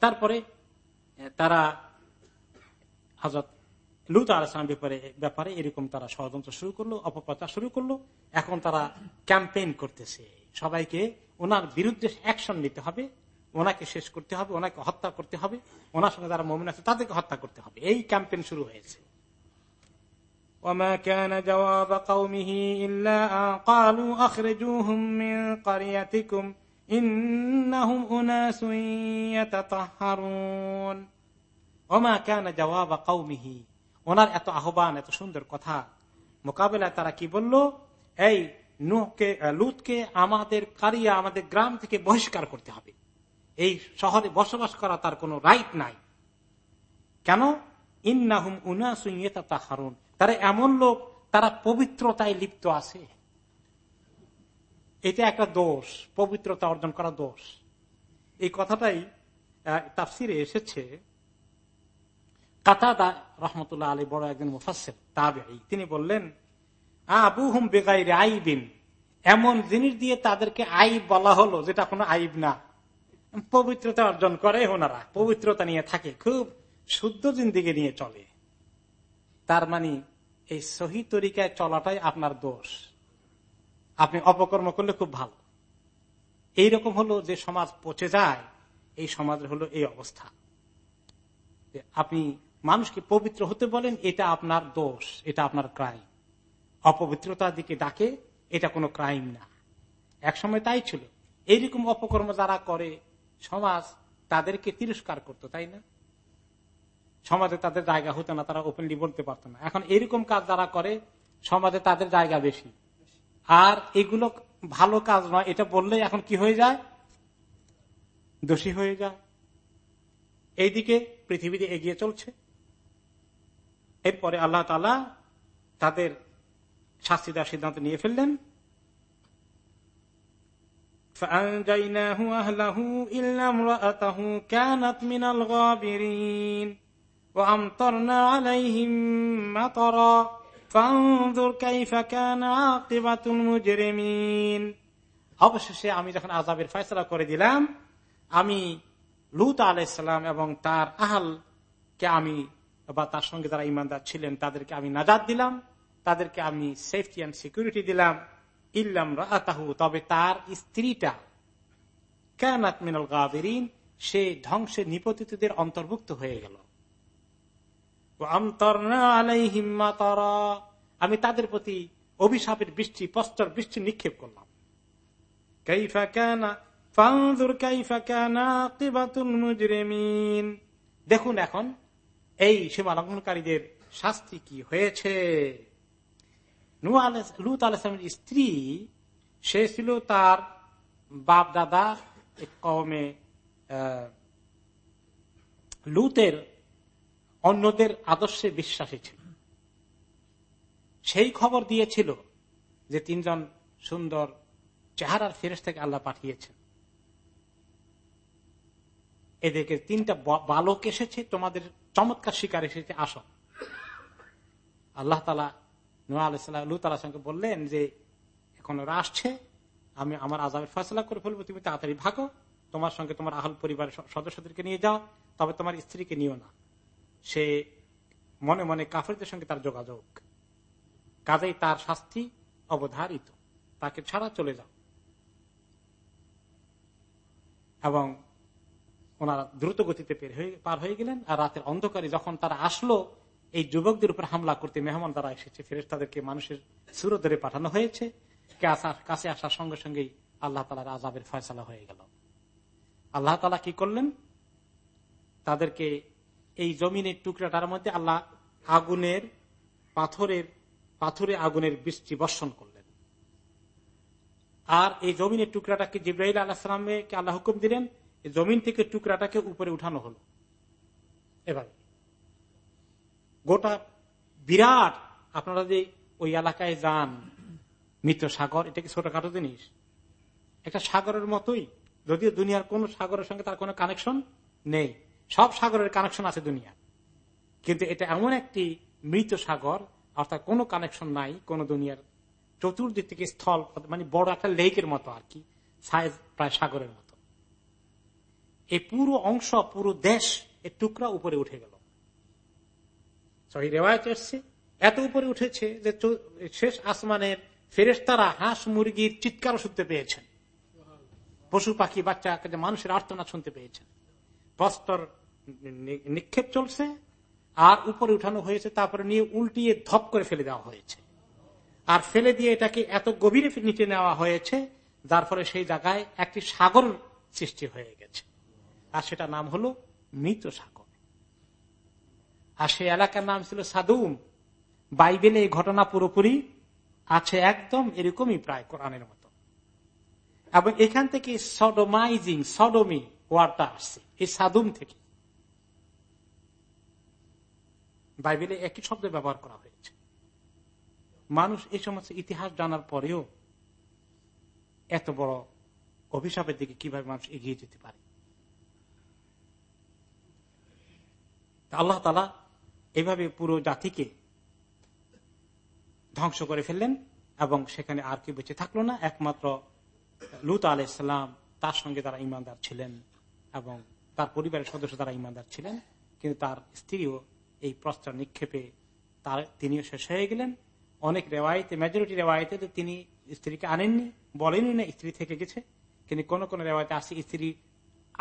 তারপরে তারা হাজত লুত আলাহাম ব্যাপারে ব্যাপারে এরকম তারা ষড়যন্ত্র শুরু করল, অপপ্রচার শুরু করল। এখন তারা ক্যাম্পেইন করতেছে। সবাইকে ওনার বিরুদ্ধে অ্যাকশন নিতে হবে। ওনাকে শেষ করতে হবে, ওনাকে হত্যা করতে হবে। ওনার সঙ্গে যারা মমিন আছে, তাদেরকে হত্যা করতে হবে। এই ক্যাম্পেইন শুরু হয়েছে। ওমা কৌমিহি ওনার এত আহ্বান, এত সুন্দর কথা মোকাবেলায় তারা কি বলল? এই নুহকে লুতকে আমাদের কারিয়া, আমাদের গ্রাম থেকে বহিষ্কার করতে হবে। এই শহরে বসবাস করা তার কোনো রাইট নাই। কেন? ইন্নাহুম উনাসুইয়েতা তাহারুন তারা এমন লোক, তারা পবিত্রতায় লিপ্ত আছে। এটা একটা দোষ, পবিত্রতা অর্জন করা দোষ। এই কথাটাই তাফসিরে এসেছে কাতাদা রহমতুল্লাহ আলী বড় একজন মুফাসের তাবে তিনি বললেন আবু হুম বেগাই আইবিন। এমন জিনিস দিয়ে তাদেরকে আইব বলা হলো, যেটা কোনো আইব না। পবিত্রতা অর্জন করে ওনারা, পবিত্রতা নিয়ে থাকে, খুব শুদ্ধ জিন্দিগি নিয়ে চলে। তার মানে এই সহি তরিকায় চলাটাই আপনার দোষ। আপনি অপকর্ম করলে খুব ভালো। এইরকম হলো যে সমাজ পচে যায়, এই সমাজের হলো এই অবস্থা। আপনি মানুষকে পবিত্র হতে বলেন, এটা আপনার দোষ, এটা আপনার ক্রাইম অপবিত্রতার দিকে ডাকে, এটা কোনো ক্রাইম না। এক সময় তাই ছিল। এইরকম অপকর্ম যারা করে, সমাজ তাদেরকে তিরস্কার করতো, তাই না? সমাজে তাদের জায়গা হতো না, তারা ওপেনলি বলতে পারতো না। এখন এরকম কাজ যারা করে, সমাজে তাদের জায়গা বেশি। আর এগুলো ভালো কাজ নয়, এটা বললে এখন কি হয়ে যায়? দোষী হয়ে যায়। এইদিকে পৃথিবীতে এগিয়ে চলছে। এরপরে আল্লাহ তালা তাদের শাস্তি দেওয়ার সিদ্ধান্ত নিয়ে ফেললেন। অবশেষে আমি যখন আজাবের ফেসলা করে দিলাম, আমি লুত আলাইসালাম এবং তার আহলকে আমি বা তার সঙ্গে যারা ইমানদার ছিলেন, তাদেরকে আমি নাজাদ দিলাম, তাদেরকে আমি সেফটি অ্যান্ড সিকিউরিটি দিলাম। ইল্লাম রাহু তবে তার স্ত্রীটা কেনাত মিনাল গাবিরিন সে ধ্বংসের নিপতিতদের অন্তর্ভুক্ত হয়ে গেল। আমি তাদের প্রতি অভিশাপের বৃষ্টি পস্তর বৃষ্টি নিক্ষেপ করলাম। দেখুন এখন এই সীমা লঙ্ঘনকারীদের শাস্তি কি হয়েছে? লুত আলামের স্ত্রী, সে ছিল তার বাপ দাদা কমে লুতের অন্যদের আদর্শে বিশ্বাসী ছিল। সেই খবর দিয়েছিল যে তিনজন সুন্দর চেহারার ফেরেস থেকে আল্লাহ পাঠিয়েছেন। এদেরকে তিনটা বালক এসেছে তোমাদের চমৎকার শিকার এসেছে, আসো। আল্লাহ তালা নোয়া আলাইসাল্লাহ বললেন যে, এখন ওরা আসছে, আমি আমার আজামের ফয়সলা করে ফেলব, তুমি তাড়াতাড়ি ভাগো, তোমার সঙ্গে তোমার আহল পরিবারের সদস্যদেরকে নিয়ে যাও, তবে তোমার স্ত্রীকে নিও না। সে মনে মনে কাফেরদের সঙ্গে তার যোগাযোগ। কাজেই তার শাস্তি অবধারিত। তাকে ছাড়া চলে যাও। এবং ওনারা দ্রুত গতিতে পার হয়ে গেলেন আর রাতের অন্ধকারে যখন তারা আসলো, এই যুবকদের উপর হামলা করতে মেহমান দ্বারা এসেছে। ফেরেস তাদেরকে মানুষের সুরো ধরে পাঠানো হয়েছে। কাছে আসার সঙ্গে সঙ্গেই আল্লাহ তালার আজাবের ফয়সলা হয়ে গেল। আল্লাহ তালা কি করলেন? তাদেরকে এই জমিনের টুকরাটার মধ্যে আল্লাহ আগুনের পাথরের, পাথরে আগুনের বৃষ্টি বর্ষণ করলেন। আর এই জমিনের টুকরাটাকে জিব্রাহিল আল্লাহ সালামকে আল্লাহ হুকুম দিলেন জমিন থেকে টুকরাটাকে উপরে উঠানো হলো। এভাবে গোটা বিরাট, আপনারা যে ওই এলাকায় যান মৃত সাগর, এটা কি ছোটখাটো জিনিস? একটা সাগরের মতোই, যদিও দুনিয়ার কোন সাগরের সঙ্গে তার কোনো কানেকশন নেই। সব সাগরের কানেকশন আছে দুনিয়া। কিন্তু এটা এমন একটি মৃত সাগর, অর্থাৎ কোনো কানেকশন নাই, কোন দুনিয়ার চতুর্দিক থেকে স্থল মানে বড় একটা লেকের মতো আর কি সাইজ প্রায় সাগরের মতো। এই পুরো অংশ, পুরো দেশ এর টুকরা উপরে উঠে গেল। সহি রেওয়ায়ত এসছে। এত উপরে উঠেছে যে শেষ আসমানের ফেরেস্তারা হাঁস, মুরগির চিৎকার শুনতে পেয়েছেন। পশু, পাখি, বাচ্চা মানুষের আর্তনা শুনতে পেয়েছেন। বস্তর নিক্ষেপ চলছে, আর উপরে উঠানো হয়েছে, তারপরে নিয়ে উল্টিয়ে ধপ করে ফেলে দেওয়া হয়েছে। আর ফেলে দিয়ে এটাকে এত গভীরে নিচে নেওয়া হয়েছে, যার ফলে সেই জায়গায় একটি সাগর সৃষ্টি হয়ে গেছে। আর সেটা নাম হলো মৃত সাগর। আর সেই এলাকার নাম ছিল সাদুম। বাইবেলে এই ঘটনা পুরোপুরি আছে একদম এরকমই প্রায় কোরআনের মতো। এবং এখান থেকে সডোমাইজিং, সডোমি ওয়ার্ডটা আসছে, এই সাদুম থেকে। বাইবেলে একই শব্দ ব্যবহার করা হয়েছে। মানুষ এই সমস্ত ইতিহাস জানার পরেও এত বড় অভিশাপের দিকে কীভাবে মানুষ এগিয়ে যেতে পারে? আল্লাহ তালা এভাবে পুরো জাতিকে ধ্বংস করে ফেললেন এবং সেখানে আর কি বেঁচে থাকল না। একমাত্র লুত আলাইসাল্লাম তার সঙ্গে তারা ইমানদার ছিলেন এবং তার পরিবারের সদস্য তারা ইমানদার ছিলেন, কিন্তু তার স্ত্রীও এই প্রস্তাব নিক্ষেপে তার তিনিও শেষ হয়ে গেলেন। অনেক রেওয়ায়তে মেজরিটি রেওয়ায়তে তিনি স্ত্রীকে আনেননি বলেনি না স্ত্রী থেকে গেছে। কিন্তু কোন কোন রেওয়ায়তে আসছে স্ত্রী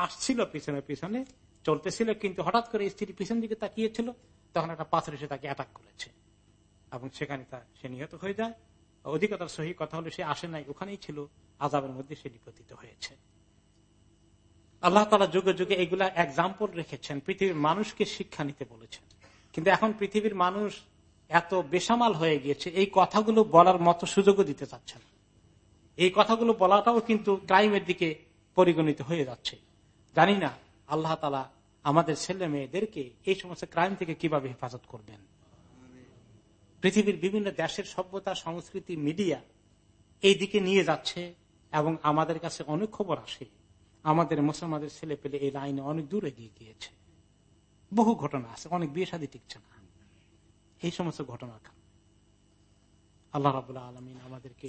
আসছিল পিছনে পিছনে চলতেছিল, কিন্তু হঠাৎ করে স্ত্রী পিছন দিকে তাকিয়েছিল, তখন একটা পাথর এসে তাকে অ্যাটাক করেছে। এবং সেখানে তা, সে নিহত হয়ে যায়। অধিকতার সহি কথা হলো, সে আসে নাই, ওখানেই ছিল আজাবের মধ্যে সে নিপতিত হয়েছে। আল্লাহ তালা যুগে যুগে এগুলা এক্সাম্পল রেখেছেন, পৃথিবীর মানুষকে শিক্ষা নিতে বলেছেন। কিন্তু এখন পৃথিবীর মানুষ এত বেসামাল হয়ে গিয়েছে, এই কথাগুলো বলার মতো সুযোগও দিতে চাচ্ছেন এই কথাগুলো বলাটাও কিন্তু ক্রাইমের দিকে পরিগণিত হয়ে যাচ্ছে। জানি না আল্লাহ তালা আমাদের ছেলে মেয়েদেরকে এই সমস্ত ক্রাইম থেকে কীভাবে হেফাজত করবেন? পৃথিবীর বিভিন্ন দেশের সভ্যতা, সংস্কৃতি, মিডিয়া এই দিকে নিয়ে যাচ্ছে এবং আমাদের কাছে অনেক খবর আসে। আমাদের মুসলমানদের ছেলে পেলে এই লাইনে অনেক দূরে গিয়ে গিয়েছে। বহু ঘটনা আছে, অনেক বিয়ে শাদী টিকছে না। এই সমস্ত কারণ আল্লাহ রাবুল্লাহ আলমিন আমাদেরকে